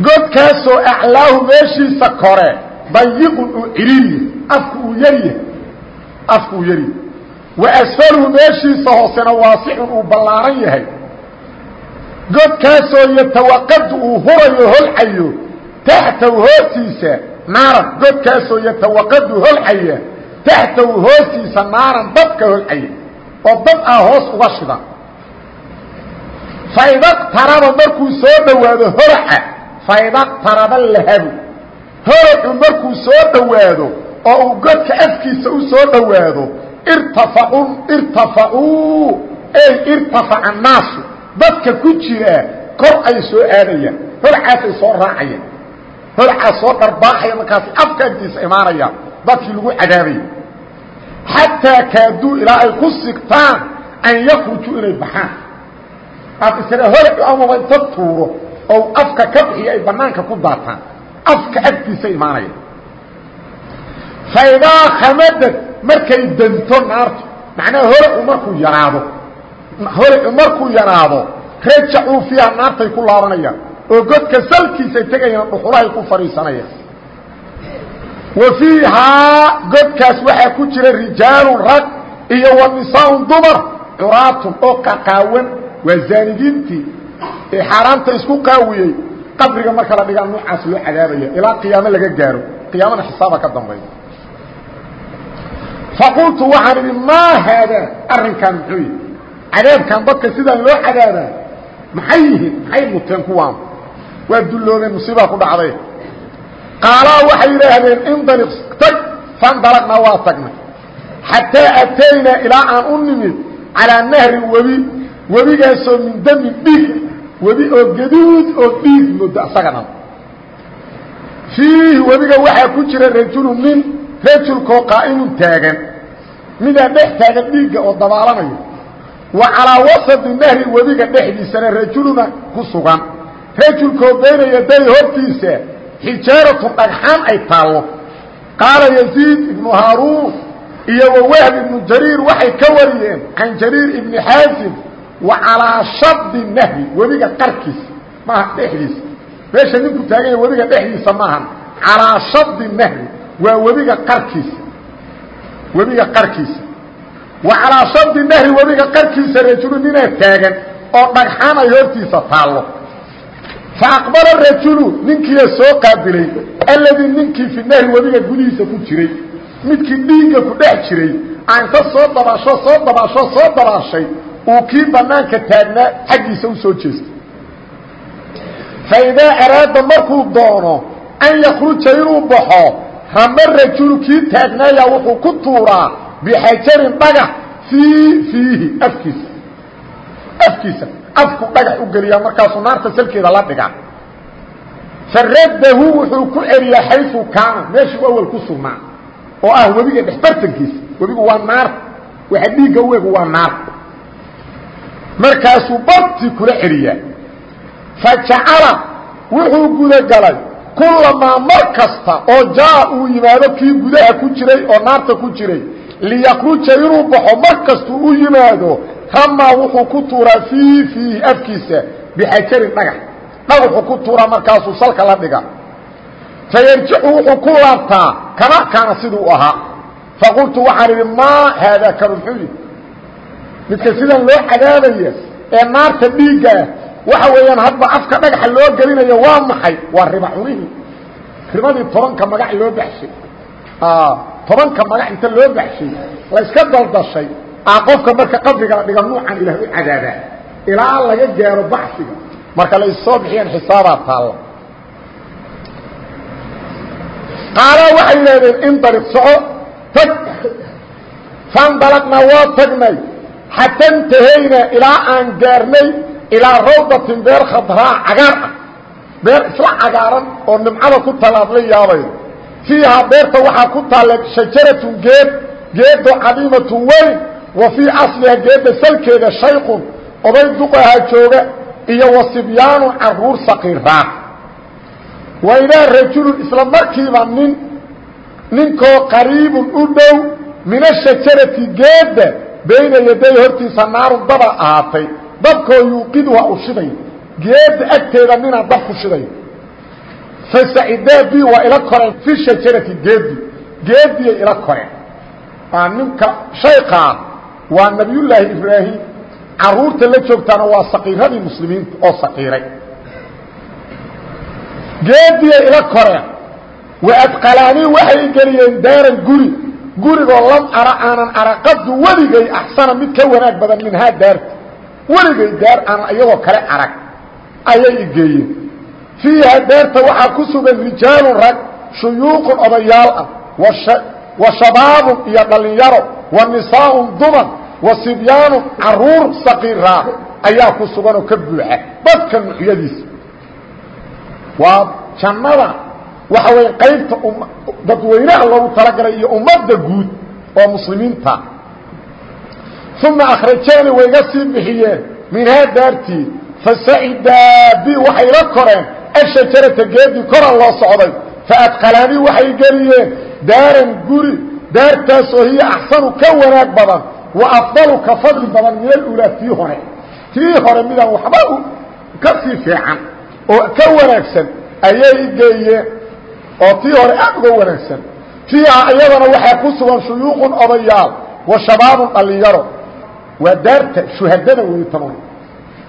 Godkaasoo aclaahu meeshiisa kore dayiqun uu ciriiriya afku uu yaryahay afku uu yaryahay wa asfaluhu meeshiisa hoosena waasixun uu ballaaran yahay. Godkaasoo yatawaqadu uu hurayo holcayo taxtahu hoostiisa naaran. Godkaasoo yatawaqadu holcaya taxtahu hoostiisa naaran dabka holcaya oo dab ah hoos uga shida faydaqtaraba markuu soo dhowaado holaca faydaqtaraba lahabu. Holacu markuu soo dhowaado oo uu godka afkiisa u soo dhowaado irtafacuu ey irtafaca annaasu. Dadka ku jira kor ay soo aadayaan holcaasay soo raacayeen holcaas soo dharbaaxaya markaasi afka agtiisa imaanaya dadkii lagu cadaabaya xataa kaaduu ilaa ay ku sigtaan an yakrujuu inay baxaan. Aad isra hol amaba inta tuuro oo afka ka bixiyo ay banaanka ku daataan. Afka agtiisa imaanaya faidaa khamadad markay danto naartu macnaha holacu markuu yaraado holacu markuu yaraado rajacuu fiiha naartay ku laabanayaan oo godka salkiisay tegayaan dhuxulahay ku fadhiisanayaan wa fiihaa godkaas waxaa ku jira rijaalun rag iyo wa dumar curaatun oo qaqaawan waa zaanigiintii ee xaaraanta isku qaawiyey. Qabriga marka la dhigaa noocaas loo cadaabaya ilaa qiyaamo laga gaaro qiyaamana xisaaba ka dambayda faqultu waxaan idhi maa haadaa arrinkan muxuu yihi cadaabkan dadka sidaan loo cadaabaa maxay yihiin maxay muteen kuwaan waa dulloobeen musiibaa ku dhacday qaalaa waxay yidhaahdeen indaliq tag fandalaqnaa waa tagnay xataa ataynaa ilaa aan u nimid calaa nahrin webi webigaasoo min damin dhiig webi oo gaduud oo dhiig muddo asaga dhan fiihi webiga waxaa ku jira rajulu nin rajulkoo qaa'imun taagan. Midaa dhex taagan dhiigga oo dabaalanaya wa calaa wasadi nahri webiga dhexdiisana rajuluna ku sugan. Rajulkoo bayna yaday hortiisa xijaaratun dhagxaan ay taallo. Qaala yaziid ibnu haaruun iyo wa wahb ibnu jariir waxay ka wariyeen can jariir ibni xaasim wa calaa shadi nahri webiga qarkiisa maaha dhexdiisa. Meesha ninku taaganya webiga dhexdiisa maahan calaa shadi nahri waa webiga qarkiisa webiga qarkiisa wa calaa shadi nahri webiga qarkiisa rajulu ninaa taagan oo dhagxaan ay hortiisa taallo. Fa aqbala rajulu ninkiiya soo qaabilay alladii ninkii fi nahri webiga gudihiisa ku jiray midkii dhiigga ku dhex jiray aa inta soo dabaasho soo dabaasho soo dabaashay uu kii banaanka taagnaa xaggiisa u soo jeestay. Fa idaa araada markuu doono an yakruja inuu baxo rama rajulu kii taagnaayaa wuxuu ku tuuraa bixajarin dhagax fii fiihi afkiisa. Afkiisa. Afku dhagax u geliyaa markaasuu naarta salkeeda la dhigaa. Faraddahu wuxuu ku celiyaa xaysu kaana meeshuu awal ku sugnaa oo ah webiga dhexbartankiisa webigu waa naarta waxa dhiigga u egu waa naarta markaasuu bartii kula celiyaa. Fa jacala wuxuu gudagalay kulamaa mar kasta oo jaa uu yimaado kii gudaha ku jiray oo naarta ku jiray liyakruja inuu baxo mar kastuu u yimaado ramaa wuxuu ku tuuraa fii fiihi afkiisa bixajarin dhagax. Dhagaxuu ku tuuraa markaasuu salka la dhiga fayarjicu wuxuu ku laabtaa kama kaana siduu ahaa. Faqultu waxaan idhi maa haadaa kanu? Muxuu yihi midka sidan loo cadaabaya ee naarta dhiiggaa waxa weeyaan hadba afka dhagaxa loo gelinayo waa maxay? Waa riba cunihii ribadii tobanka magac loo baxshay. Tobanka magac inta loo baxshay la iska daldashay. Aa qofka marka qabriga la dhiga nuucan ilaah u cadaabaa ilaa laga gaaro baxsiga. Marka la issoo bixiyaan xisaabaa taalla qaalaa waxay yidhahdeen indaliq soco tag. Fandalaqnaa waa tagnay. Xata intahaynaa ilaa aan gaarnay ilaa rawdatin beer khadraa cagaar ah. Beer isla cagaaran oo nimcada ku tallaabla yaabaydo fiihaa beerta waxaa ku taalla shajaratun geed geedo cadiimatun weyn wa fii asliha geedda salkeeda shayqun oday duqaha jooga iyo wa carruur saqiiraan wa idaa rajulun isla markiiba nin ninkoo qariibun u dhow min ashajarati geedda bayna yaday hortiisa naarun daba ahaatay dabkoo yuuqiduha u shiday. Geedda agteeda ninaa dab ku shiday. Fasacidaa bi waa ila koreen fi shajarati geedi geediyay ila koreen. Ninka shaykaa waa nabiyullaahi ibraahim. Caruurta la joogtaana waa saqiiradii muslimiinta oo saqiiray. Geediyay ila koreen. Wa adqalaanii waxay geliyeen daaran guri. Gurigoo lam ara aanan araqadu weligay axsana mid ka wanaag badan minhaa daarta weligay daar aanan iyadoo kale arag ayay igeeyeen fiiha daarta waxaa ku sugan rijaalun rag shuyuuqun odayaal ah wa shabaabun iyo dhallinyaro wa nisaaun dumar wa sibyaanun carruur saqiiraa ayaa ku suganoo ka buuxa dadka nuxyadiisa. Waa jannada waxa weeye qaybta dadweynaha loogu talagalay iyo ummadda guud oo muslimiinta uma akhrajaani wayga sii bixiyeen minhaa daartii fasacidaa bi waxay la koreen ashajarata geedii koran loo socday faadqalaanii waxay geliyeen daaran guri daartaasoo hiya axsanu ka wanaag badan wa afdalu ka fadli badan min alulaa tii hore tii hore midaan waxba ka sii fiican oo ka wanaagsan ayay geeyeen oo tii hore aad uga wanaagsan fiiha iyadana waxaa ku sugan shuyuuqun odayaal wa shabaabun dhallinyaro waa daarta shuhadada wey taban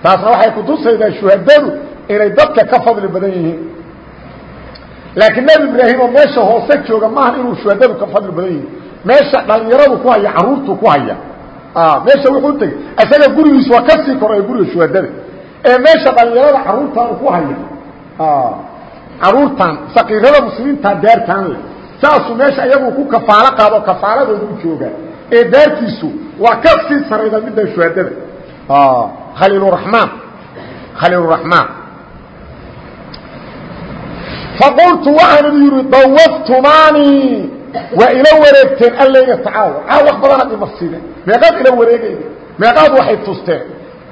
taasna waxay kutusaydaa shuhadadu inay dadka ka fadli badan yihiin. Laakiin nebi ibraahim oo meesha hoose jooga maaha inuu shuhadadu ka fadli badan yihiin. Meesha dhallinyaradu ku haya caruurtu ku haya. Meesha wuxuu tegey isaga gurigiisu waa ka sii koraya guriga shuhadada. Ee meesha dhallinyarada caruurtaanu ku haya. Caruurtan sakiirada muslimiinta daartaan leh. Saasuu meesha iyagu ku kafaalo qaado kafaaladooda u jooga ee daartiisu waa ka sii sarayda midda shuhadada khaliiluraxmaan khaliiluraxmaan faqultu waxaan yidhi dawaftumaani waa ila wareegteen allayla tacaawa. Caa wax badanaad imasiideen meeqaad ila wareegayda meeqaad waxay tusteen.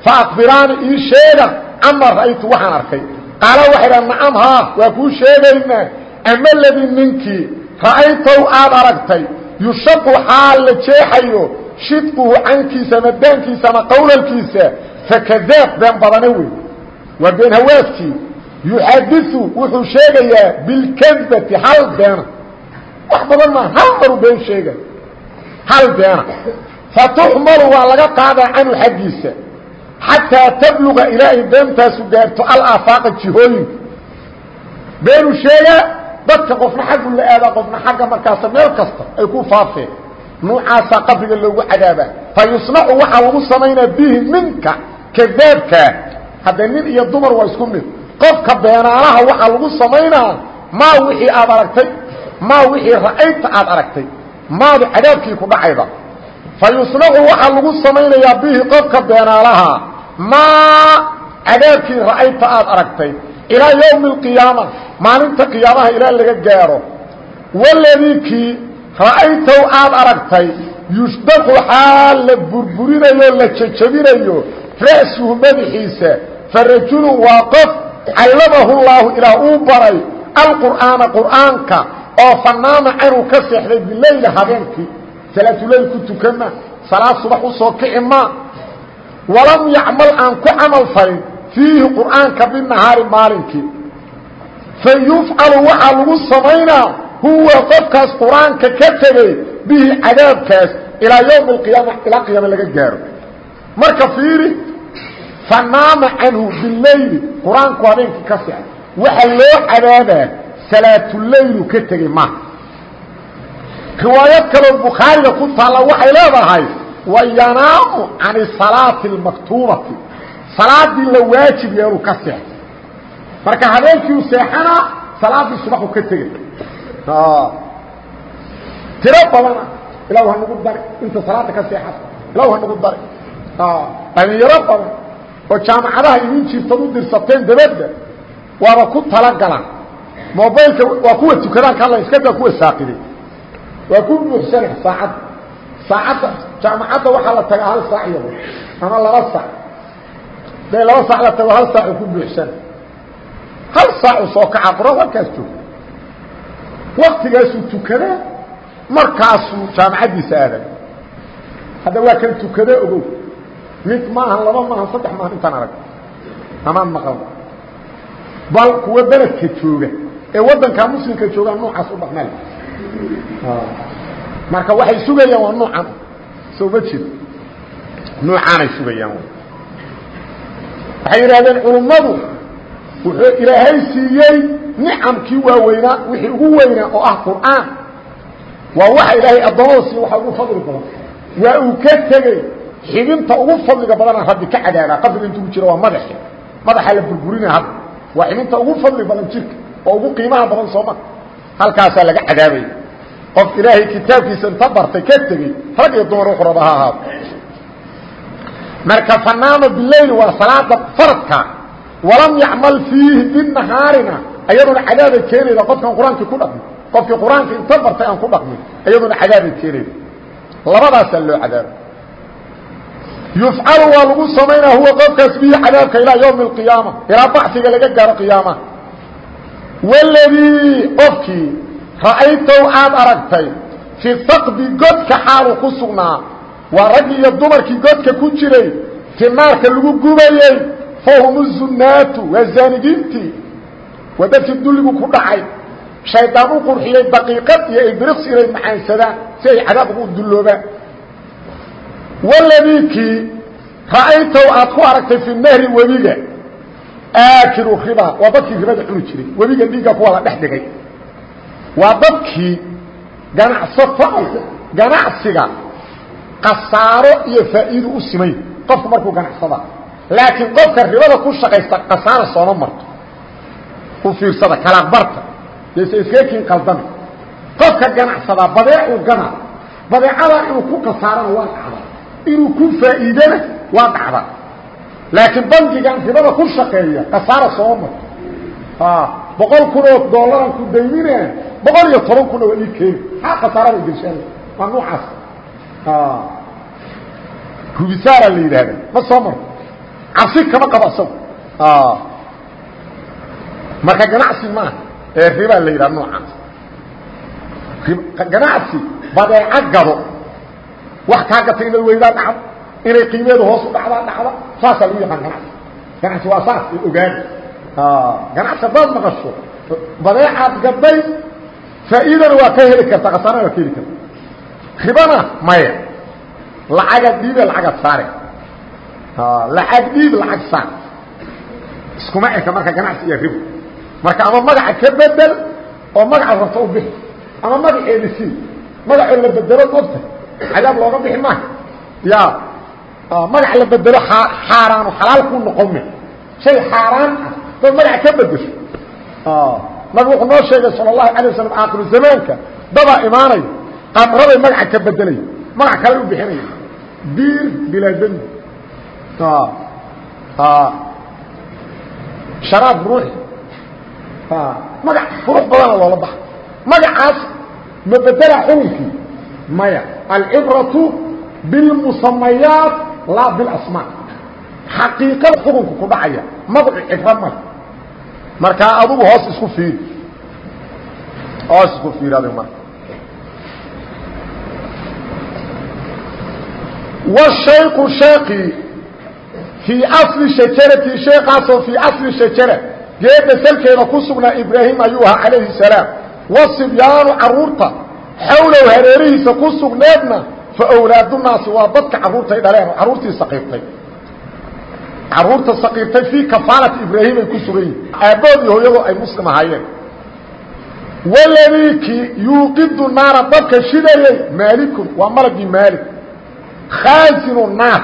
Faakbiraani ii sheega cama ra'aytu waxaan arkay. Qaala waxay dhaha nacam haa waa kuu sheegaynaa. Ama ladii ninkii ra'aytow aad aragtay yushabu xaal la jeexayo shidquhu cankiisa madaankiisa ama qowlalkiisa fakadaab been badane wey waa been hawaaskii yuxadiu wuxuu sheegayaa bilkadbati hal beena. Wax badan maa hal maru been sheega hal beena. Fatuxmalu waa laga qaadaa canhu xaggiisa. Xataa tabluga ilaa ay beentaasu gaarto alafaaqa jihooyinka. Beenu sheegaa dadka qofna xaggu la aadaa qofna xagga markaasa meel kasta ay ku faafeen nuucaasaa qabriga loogu cadaabaa. Fa yusnacu waxaa lagu samaynaa bihi minka kadaabkaa haddee nin iyo dumar waa isku mid. Qofka beenaalaha waxaa lagu samaynaa maa wixii aad aragtay? Maa wixii ra'ayta aad aragtay? Maadu cadaabkii ku dhacayda fa yusnacu waxaa lagu samaynayaa bihi qofka beenaalaha maa cadaabkii ra'ayta aad aragtay? Ilaa yowmi alqiyaama maalinta qiyaamaha ilaa laga gaaro. Waladii kii ra'aytow aad aragtay yushdaku xaal la burburinayo la jajabinayo ra'suhu madaxiisa farajulun waa qof callamahu llaahu ilaah uu baray alqur'aana qur'aanka oo fanaama canuu ka seexday bileyli habeenkii salaatuleyl ku tukama salaad subax u soo kici ma. Walam yacmal aan ku camal falin fiihi qur'aanka binahaari maalinkii fa yufcalu waxaa lagu samaynaa huwa qofkaas qur'aanka ka tegey bihi cadaabkaas ilaa ywmi اqiyaama ilaa qiyaama laga gaaro. Marka fiiri fanaama canhu bileyli qur'aanku habeenkii ka seexay waxaa loo cadaabaa salaatuleylu ka tegey maaha riwaayad kaloo bukhaariga ku taalla waxay leedahay wa yanaamu can salaati اlmaktuubati salaadii la waajib yeelu ka seexay marka habeenkii u seexana salaadii subaxu ka tegey tiro badana ilaw ha nagu dari inta salaada ka seexata ilaw ha nagu dari dhalinyaro badan. Oo jaamacadaha idin jirtad u dirsateen dabadda waaba ku talagalaan. Mobailka waa kuwa tukadaan ka alla iska daa kuwa saaqiday waa ku buuxsana saacadda saacadda jaamacadda waxaa la tagaa hal saac iyado ama laba saac. Day laba saac la tago hal saac ku buuxsana hal saacu soo kaca qur'aan halkaas joogta waktigaasuu tukadaa markaasuu jaamacaddiisa aaday. Hadda waa kan tukado ogow. Mid maahan laba maahan saddex maahan intaan arag. Amaan maqan. Bal kuwa beledka jooga ee waddankaa muslimka joogaan noocaas u dhaqmal marka waxay sugayaan waa nuucan. Soo ma jiro. Nuucaanay sugayaan. Waxay yidhahdeen culummadu wuxuu ilaahay siiyey nicamkii waaweynaa wixii ugu weynaa oo ah qur'aan. Waa waxa ilaahay addoommada siiye waxa ugu fadli badan. Waa uu ka tegey xibinta ugu fadliga badana rabbi ka cadaabaa qabriga intuu ku jira waa madaxi madaxa la burburinaya hadda. Waa xibinta ugu fadli badan jirka oo ugu qiimaha badan sooma halkaasaa laga cadaabaya qof ilaahay kitaabkiisa inta bartay ka tegey rag iyo dumar wuxuu raba ha ahaado. Marka fanaama bileyl waa salaada faradka walam yacmal fiihi binahaarina ayaduna cadaabay keenayda qofkaan qur'aankii ku dhaqmin qofkii qur'aanka inta bartay aan ku dhaqmin ayaduna cadaabay keenayda. Labadaasaa loo cadaaba yufcalu waa lagu samaynaa huwa qofkaas bihi cadaabka ilaa ywmi اqiyaama ilaa baxiga laga gaaro qiyaamaha waladii qofkii ra'aytow aad aragtay fii saqbi godka xaalu ku sugnaa. Waa raggii iyo dumarkii godka ku jiray ti naarka lagu gubayey fahum zunaatu waa zaanigiintii waa dadkii dulligu ku dhacay. Shaydaan u qurxiyey daqiiqad iyo ibriqs inay macaansadaan si ay cadaab ugu dulloobaan. Waladii kii ra'aytow aad ku aragtay fi nahri webiga aakiru riba waa dadkii ribada cuni jiray. Webiga dhiigga ku wada dhex dhigay. Waa dadkii ganacsato ganacsiga kasaaro iyo faa'iidu u simay qofku markuu ganacsada laakiin qofka ribada ku shaqaysta kasaara sooma marto. U fiirsada kalaaqbarta dese iskakiin qaldame qofka ganacsada badeecuu gana badeecadaa inuu ku kasaarana waa dhacda. Inuu ku faa'iidana waa dhacda. Laakiin bangigan ribada ku shaqeeya kasaara sooma marto. Boqol kun oo dollaran ku daymine boqol iyo toban kuna waa ii keeni. Maxaa kasaarada geshaan waa nuucaas rubisaara la yidhaahda ma soo marto cabsi kama qabo isagu marka ganacsi maaha. Ee ribaa la yidhaha noocaas ganacsi badeeco gado wax kaa gatay inay weydaa dhacdo. Inay qiimeedu hoos u dhacdaa dhacda saasaa lagu yaqaan ganacsi. Ganacsi waa saas ee ogaada ganacsi haddaad maqasho badeecaad gaday faa'iidana waa ka heli karta khasaarana waa ka heli karta. Ribana maya lacagaad dhiibe lacagaad saare lacag dhiib lacag saar iskuma eka marka ganacsi iyo ribo. Marka ama magaca ka bedel oo magacaad rabto u bixi ama magaceedi sii magacoo la bedelo ogta cadaab looga bixi maaha. Ya magac la bedelo xaaraano xalaal kuu noqon me shay xaaraan ah dad magaca ka bedesho nabig wuxuu noo sheegay sala allahu alay wasalam aakhiru zamaanka dabaa imaanaya qamraday magaca ka bedelaya magac kale u bixinaya biir bilaa dembi sharaab ruuxi. Magac qurux badana loola baxa magacaas ma bedela xukunkii? Maya. Alcibratu bilmusamayaat laa bilasmaa. Xaqiiqada xukunka ku dhacaya magacu cibro male markaa adugu hoos isku fiiri. Hoos isku fiiri adigu marka. Washayku sheekii fii asli shajarati sheekaasoo fii asli shajara geedda salkeeda ku sugnaa ibraahim ayuu ahaa calayhi salaam wasibyaanu carruurta xawlow hareerihiisa ku sugneedna fa wlaadunaasi waa dadka carruurtay dhaleen oo carruurtii saqiirtay carruurta saqiirtay fii kafaalati ibraahim ay ku sugan yihiin aabbood iyo hooyadoo ay muslim ahaayeen waladiikii yuuqidu naara dadka shidayay maalikun waa malagii maalik khaasinu naar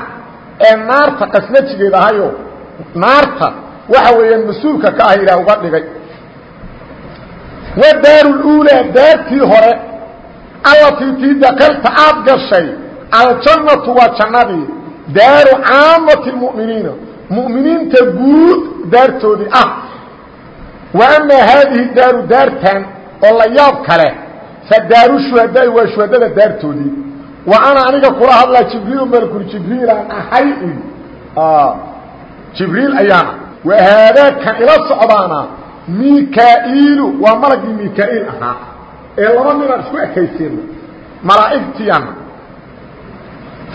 ee naarta qasnajigeed ahayo naarta waxa weeyaan mas'uulka ka ah ilaah uga dhigay. Wa daaru luulaa daartii hore allatii tii dakalta aad gashay aljannatu waa jannadii daaru caamati lmu'miniina mu'miniinta guud daartoodii ah. Wa amaa haadihi daaru daartan oo la kale fa daaru shuhadaai waa shuhadada daartoodii wa ana aniga kula hadlaa jibriilu malkul jibriilaan ahay jibriil ayaana wa haadaakan ila socdaana mikaa'iilu waa malagii mikaa'iil ahaa ee laba ninaan isku ekaysiina malaa'igtiiana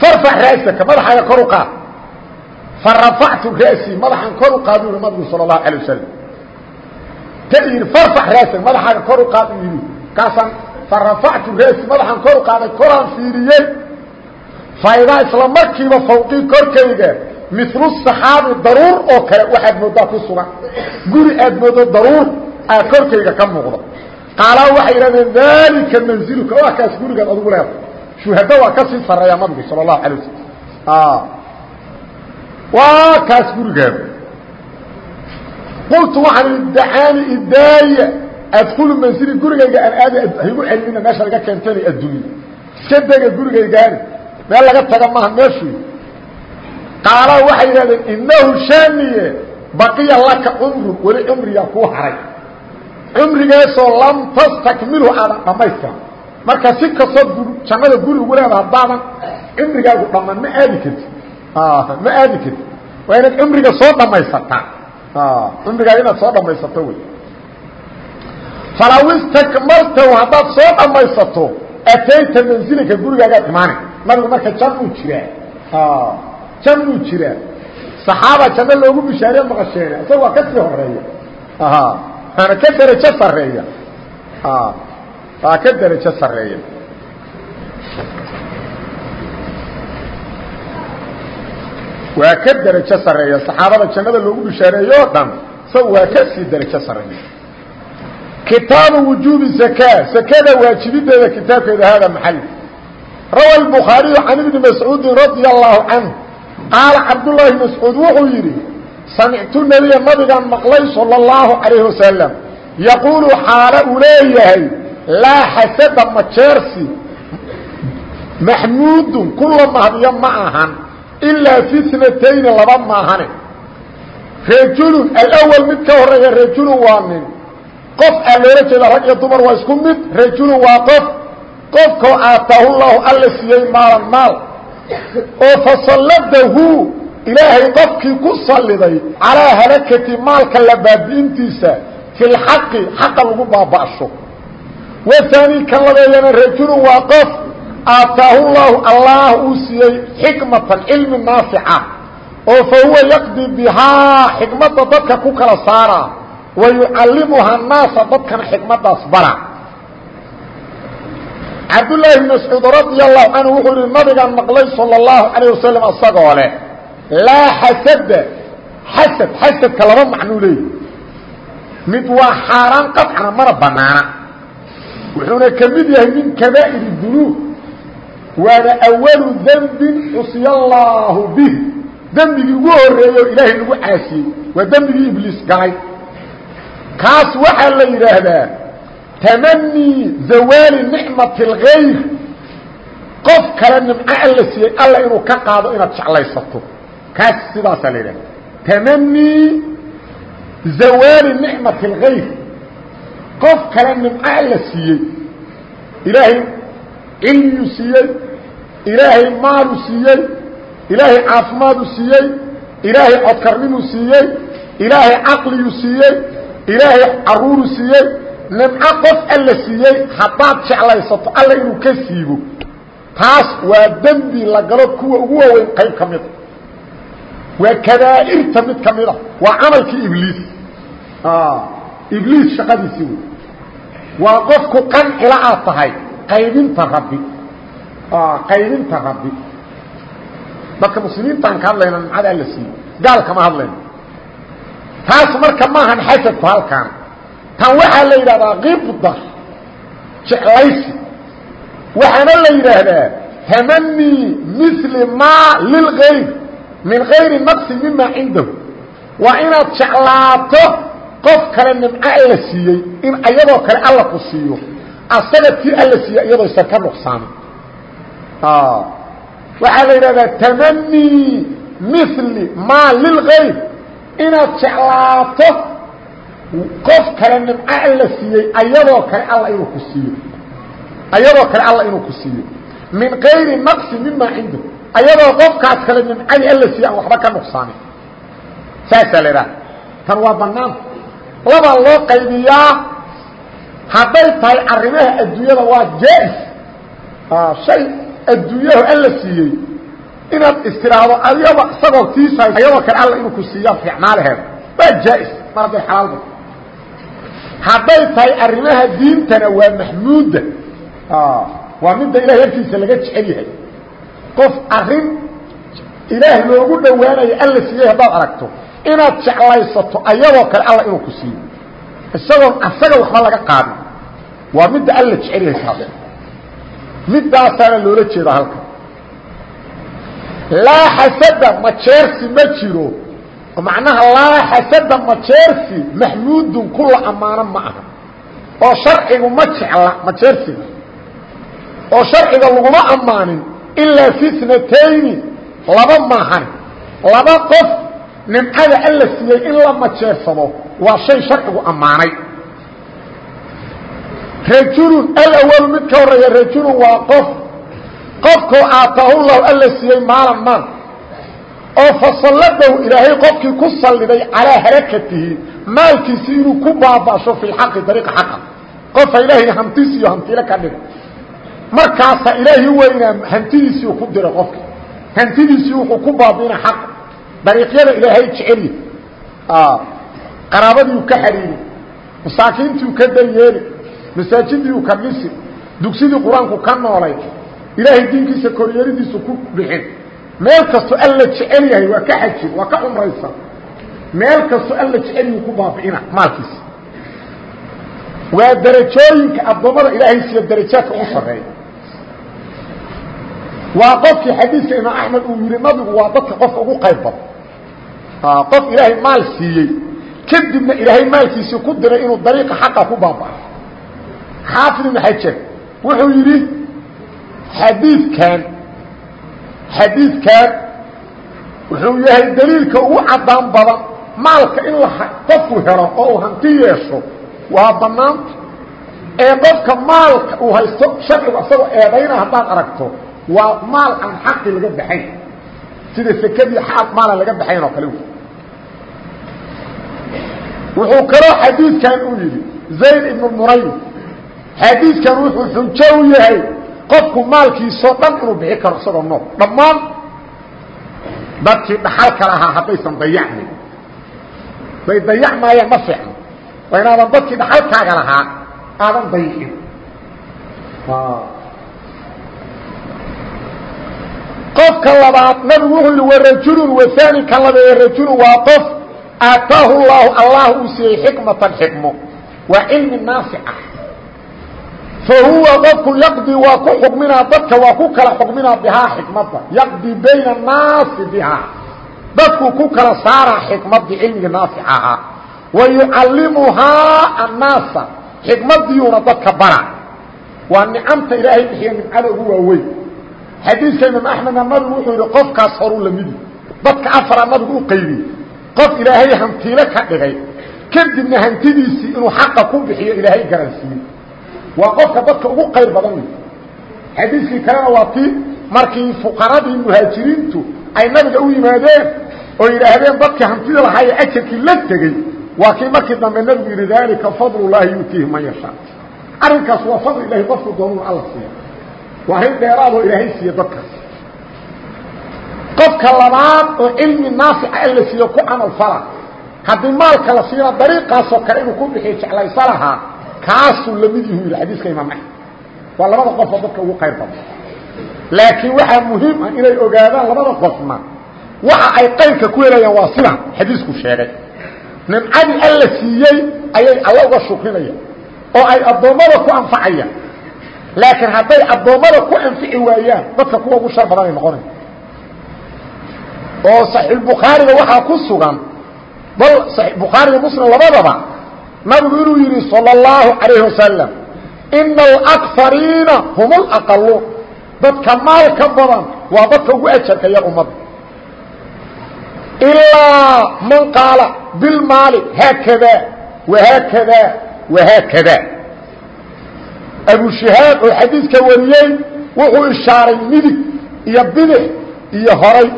farfac raasaka madaxaaga kor u qaad. Fa rafactu ra'sii madaxaan kor u qaadu yihi nabigu sala allahu alay wasalam ta yidhi farfac raasaka madaxaaga kor u qaad u yidhi. Kaasaan fa rafactu ra'sii madaxaan kor qaaday koraan fiiriyey. Faidaa isla markiiba fawqii korkayga milu saxaabi daruur oo kale waxaad mooddaa ku sugan. Guri aad moodo daruur aa korkayga ka muuqda qaalaa waxay yidhahdeen dalika manziluka. Waa kaas gurigaad adugu leeda shuhada waa ka sii sareeya nabigu sala allahu alay wasalam waa kaas gurigaada qultu waxaan idhi dacaani idaaya adkulu manzili gurigayga aan aada haygu celmina meesha laga keentana adduunya iska dega gurigaygaani meel laga taga maaha meeshu qaalaa waxay yidhahdeen inahu shaaniye baqiya laka cumru weli cumriyaa kuu haray. Cumrigaasoo lam tastakmilu aadan dhammaystira marka si kastoo jannada guri ugu leeda haddaadan cumrigaagu dhammaan ma aadi kartid. Ma aadi kartid. Waa inaad cumriga soo dhamaysataa cumrigaaga inaad soo dhamaysato wey falaw istakmaltahu haddaad soo dhamaysato atayta mansilaka gurigaagaad imaana nabigu marka jannuu jiraa. Jannuu jiraa. Saxaaba janno loogu bishaariye maqasheene isaga waa ka sii horreeya waana ka derajo sareeya waa ka derajo sareeya waa ka derajo sareeya saxaabada jannada loogu bishaareeyo o dhan isaga waa ka sii derajo sareeya kitaabu wujuubi zakaa sakada waajibideeda kitaabkeeda hada maxal. Rawa lbukhaariyu can ibni mascuudin radia allaahu canhu. Qaala cabdullaahi mascuud wuxuu yidhi samictu nebiya nabigaan maqlay sala allahu calayhi wasalam yaquulu xaale uu leeyahay laa xasada majeersi maxmuudun kulla mahdiyo ma ahan. Ilaa fi snatayni laba maahane. Rajulun alwal mid ka horreeya rajulun waa nin qof aa loola jeeda rag iyo dumar waa isku mid rajulun waa qof. Qofkoo aataahu llahu alla siiyey maalan maal. Oo fasalladahu ilaahay qofkii ku salliday calaa halakati maalka la baabi'intiisa fi lxaqi xaqa lagu baaba'sho. Wahaani kan labeeyana rajulun waa qof. Aataahu llahu allah uu siiyey xikmatan cilmi naafica. Oo fa huwa yaqdi bihaa xikmadda dadka ku kala saaraa wa yucallimuha naasa dadkana xikmadaas bara cabdullaahi bn mascuud radia allahu canhu wuxuu yihi nabigaan maqlay sala allahu calayh wasalam isagoo leh laa xasada xasad xasadka laba macnuu leeyahy mid waa xaaraan qadcana mana banaana wuxuuna ka mid yahay min kabaa'ir dunuub waana awalu dembin xusiya allaahu bih dembigii ugu horeeyo ilaahay lagu caasiyey waa dembigii ibliis galay kaas waxaa la yidhaahdaa tamanii zawaali nicmati اlgayr qof kale nimco alla siiyey alla inuu ka qaado inaad jeclaysato. Kaas sidaasaa la yidhahda tamanii zawaali nicmati اlgayr qof kale nimco alla siiyey ilaahay cilmiyuu siiyey ilaahay maalu siiyey ilaahay caafimaadu siiyey ilaahay codkarnimuu siiyey ilaahay caqliyuu siiyey ilaahay caruuru siiyey nimco qof alla siiyey haddaad jeclaysato alla inuu ka siibo. Taas waa dembi la galo kuwa ugu waaweyn qayb ka mida waa kabaa'irta mid ka mid a. Waa camalkii ibliis. Ibliis shaqadiisii wey waa qofku qancila aad tahay qaybinta rabbi. Qaybinta rabbi. Dadka muslimiintaan ka hadlayna nimcada alla siiyo gaal kama hadlayno taas marka maahan xasadku halkaan. Tan waxaa la yidhahdaa qibda jeclaysi. Waxaana la yidhaahdaa tamanii mili maa lilgayr min gayri naqsi mima cindahu. Waa inaad jeclaato qof kale nimco alla siiyey in ayadoo kale alla ku siiyo. Asaga tii alla siiya iyadoo isan ka nuqsaamin waxaa la yidhahdaa tamanii mili maa lilgayr inaad jeclaato qof kale nimco alla siiyey ayadoo kale alla inuu ku siiyo ayadoo kale alla inuu ku siiyo min kayri naqsi mima cindahu ayadoo qofkaas kale nimcadii alla siiye aan waxba ka nuqsaamin saasaa la idhaha tan waa banaanta labaa loo qaybiyaa hadday tahay arrimaha adduunyada waa jaa-is shay adduunyahu alla siiyey inaad istiraahdo adigaba isagoo tiisa ayadoo kale alla inuu ku siiyaa fiicnaalaheeda waa jaa-is mar hadday xalaalba hadday tahay arrimaha diintana waa maxmuuda waa midda ilahay agtiisa laga jecel yahay. Qof arrin ilaah loogu dhowaanayo alla siiyey haddaad aragto inaad jeclaysato ayadoo kale alla inuu ku siiyo. Isagoon asaga waxba laga qaadin. Waa midda alla jecel yahay saade midaasaana loola jeeda halkan laa xasada majeersi ma jiro. Macnaha laa xasada majeersi maxmuudun kula ammaano ma aha. Oo sharcigu ma jecla majeersiga oo sharciga laguma ammaanin ilaa fi snatayni laba maahani laba qof nimcada alla siiyey in la majeersado waa shay sharcigu ammaanay rajulun alawalu qofkoo aataahullahu alla siiyey maalan maal oo fasalladahu ilaahay qofkii ku salliday calaa harakatihi maalkiisi inuu ku baaba'sho fi lxaqi dariiqa xaqa. Qofa ilaahay hantis iyo hantile ka dhiga markaasaa ilaahi weynaa hantidiisii ku diray qofka hantidiisii wuxuu ku baabi'ina xaq. Dariiqyada ilaahay jecelya qaraabadiiu ka xariiri masaakiintiiu ka danyeeli masaajidiiu ka dhisi dugsidii qur'aanku ka noolay ilaahay diinkiisa koryeelidiisu ku bixin. Meel kastoo alla jecel yahay waa ka xajin waa ka cumraysan meel kastoo alla jecel yahu ku baabi'ina maalkiisa waa darajooyinka addoommada ilaahay siiya darajaadka ugu sarreeya. Waa qofkii xadiiska imaam axmed uu yihi nabigu waa dadka qofka ugu qayb badan. Qof ilaahay maal siiyey kadibna ilaahay maalkiisii ku diray inuu dariiqa xaqa ku baaba'o xaafid ibn xajar wuxuu yidhi xadiidkan xadiidkan wuxuu yahay daliilka ugu caddaan badan maalka in qofku helo oo uu hanti yeesho. Waa bannaanta ee qofka maalka uu haysto sharcigu isagoo eedayna haddaad aragto waa maal aan xaqi laga baxayn. Sida sekadii xaq maalan laga baxayn oo kale. Wuxuu kaloo xadiidkan u yidhi zayd ibnu murayb xadiidkan wuxuu xujo u yahay qofku maalkiisoo dhan inuu bixi karo isagoo nool. Dhammaan dadkii dhaxalka lahaa haddaysan dayacmayn bay dayacmaayeen ma fiicno waa inaadan dadkii dhaxalkaaga lahaa aadan dayicin. Qofka labaad nabigu wuxuu yidhi warajulun waani ka labeeye rajulun waa qof aataahu llahu allah uu siiyey xikmatan xikmo. Waa cilmi naafica fahuwa qofku yaqdi waa ku xukminaa dadka waa ku kala xukminaa bihaa xikmadda yaqdi bayna annaasi bihaa dadku ku kala saaraa xikmaddii cilmigii naafica ahaa wa yucallimuhaa annaasa xikmaddiiuna dadka bara waa nicamta ilaahay bixiya nimcada ugu waaweyn xadiiska imaam axmedna nabigu wuxuu yidhi qofkaas horuu lamidi dadka afara nabigu u qaybiyey qof ilaahay hantiile ka dhigay kadibna hantidiisii inuu xaqa ku bixiyo ilaahay garansiiyey waa qofka dadka ugu qayr badan. Xadiiskii kalena waa tii markii fuqaradii muhaajiriintu ay nabiga u yimaadeen oo yidhaahdeen dadkii hantida lahaa ee ajarkii la tegey. Waa kii markii dambe nabigu yidhi daalika fadlullaahi yuutiihi man yashaa. Arrinkaas waa fadl ilahi qofku doonuu alla siiya waa arrin dheeraadoo ilaahay siiye dadkaas qofka labaad oo cilmi naafica alla siiyo ku camal fala haddii maalka la siina dariiqaasoo kale inuu ku bixiyo jeclaysa lahaa kaasuu la mid yihu yidhi xadiiska imaam axmed waa labada qofoo dadka ugu qayr badan. Laakiin waxaa muhiim ah inay ogaadaan labada qofna waxa ay qayrka ku helayaan waa sida xadiisku sheegay. Nimcadii alla siiyey ayay alla uga shukrinayaan oo ay addoommada ku anfacayaan. Laakiin hadday addoommada ku anfici waayaan dadka kuwa ugu shar badanay noqonaya oo saxiixbukhaariga waxaa ku sugan bal bukhaariga muslim labadaba nabigu inuu yidhi salى اllahu calayhi wasalam ina alakariina hum alaqaluun dadka maal ka badan waa dadka ugu ajarka yar ummadda ilaa man qaala bilmaali haakada wahaakada wahaakada abushahaab oo xadiidka wariyey wuxuu ishaaray midig iyo bidix iyo horay.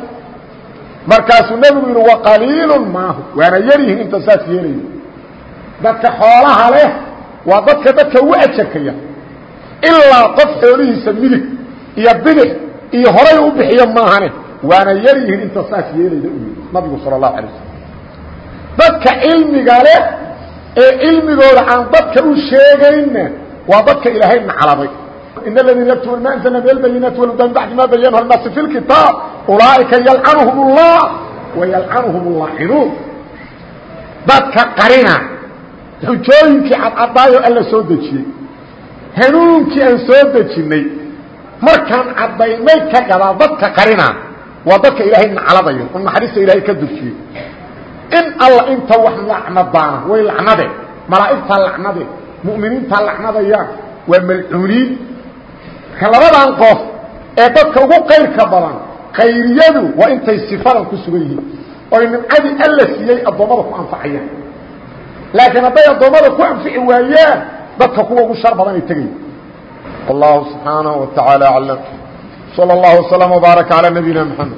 Markaasuu nebigu yidhi waqaliilu maahu. Waana yaryihiin inta saas yeelayo dadka xoolaha leh waa dadka dadka ugu ajarkaya ilaa qof xoolihiisa midig iyo bidix iyo horay u bixiyo maahane waana yaryihiin inta saas yeelayda u yidhi nabigu sala allahu alay wasalam dadka cilmiga leh ee cilmigooda aan dadka u sheegayna waa dadka ilaahay nacladay in اladiina yktubuuna ma anzlna min اlbayinaati wlhuda min bacdi ma bayanhu lnaasi fi اlkitaab ulaaئika yalcanhum اllah wayalcanhum اllaacinuun dadka qarina xujooyinkii cadcadaayo alla soo dejiyey. Hanuunkii aan soo dejinnay markaan caddaynay ka gadaa dadka qarina. Waa dadka ilaahay nacladayo. Oo naxariista ilaahay ka durjiyey in alla inta wax lacnadaana way lacnade. Malaa'igtaa lacnade mu'miniintaa lacnadayaan waa malcuuniin. Labadan qof ee dadka ugu qayrka badan kayriyadu waa intay sifadan ku sugan yihiin. Oy nimcadii alla siiyey addoommada ku anfacayaan laakiin hadday addoommada ku anfici waayaan dadka kuwa ugu shar badan ay tegaya wallahu subxaanaه wa taعaalى aclam slى اllah وsلم وbaarك عalى nabiyina mحamed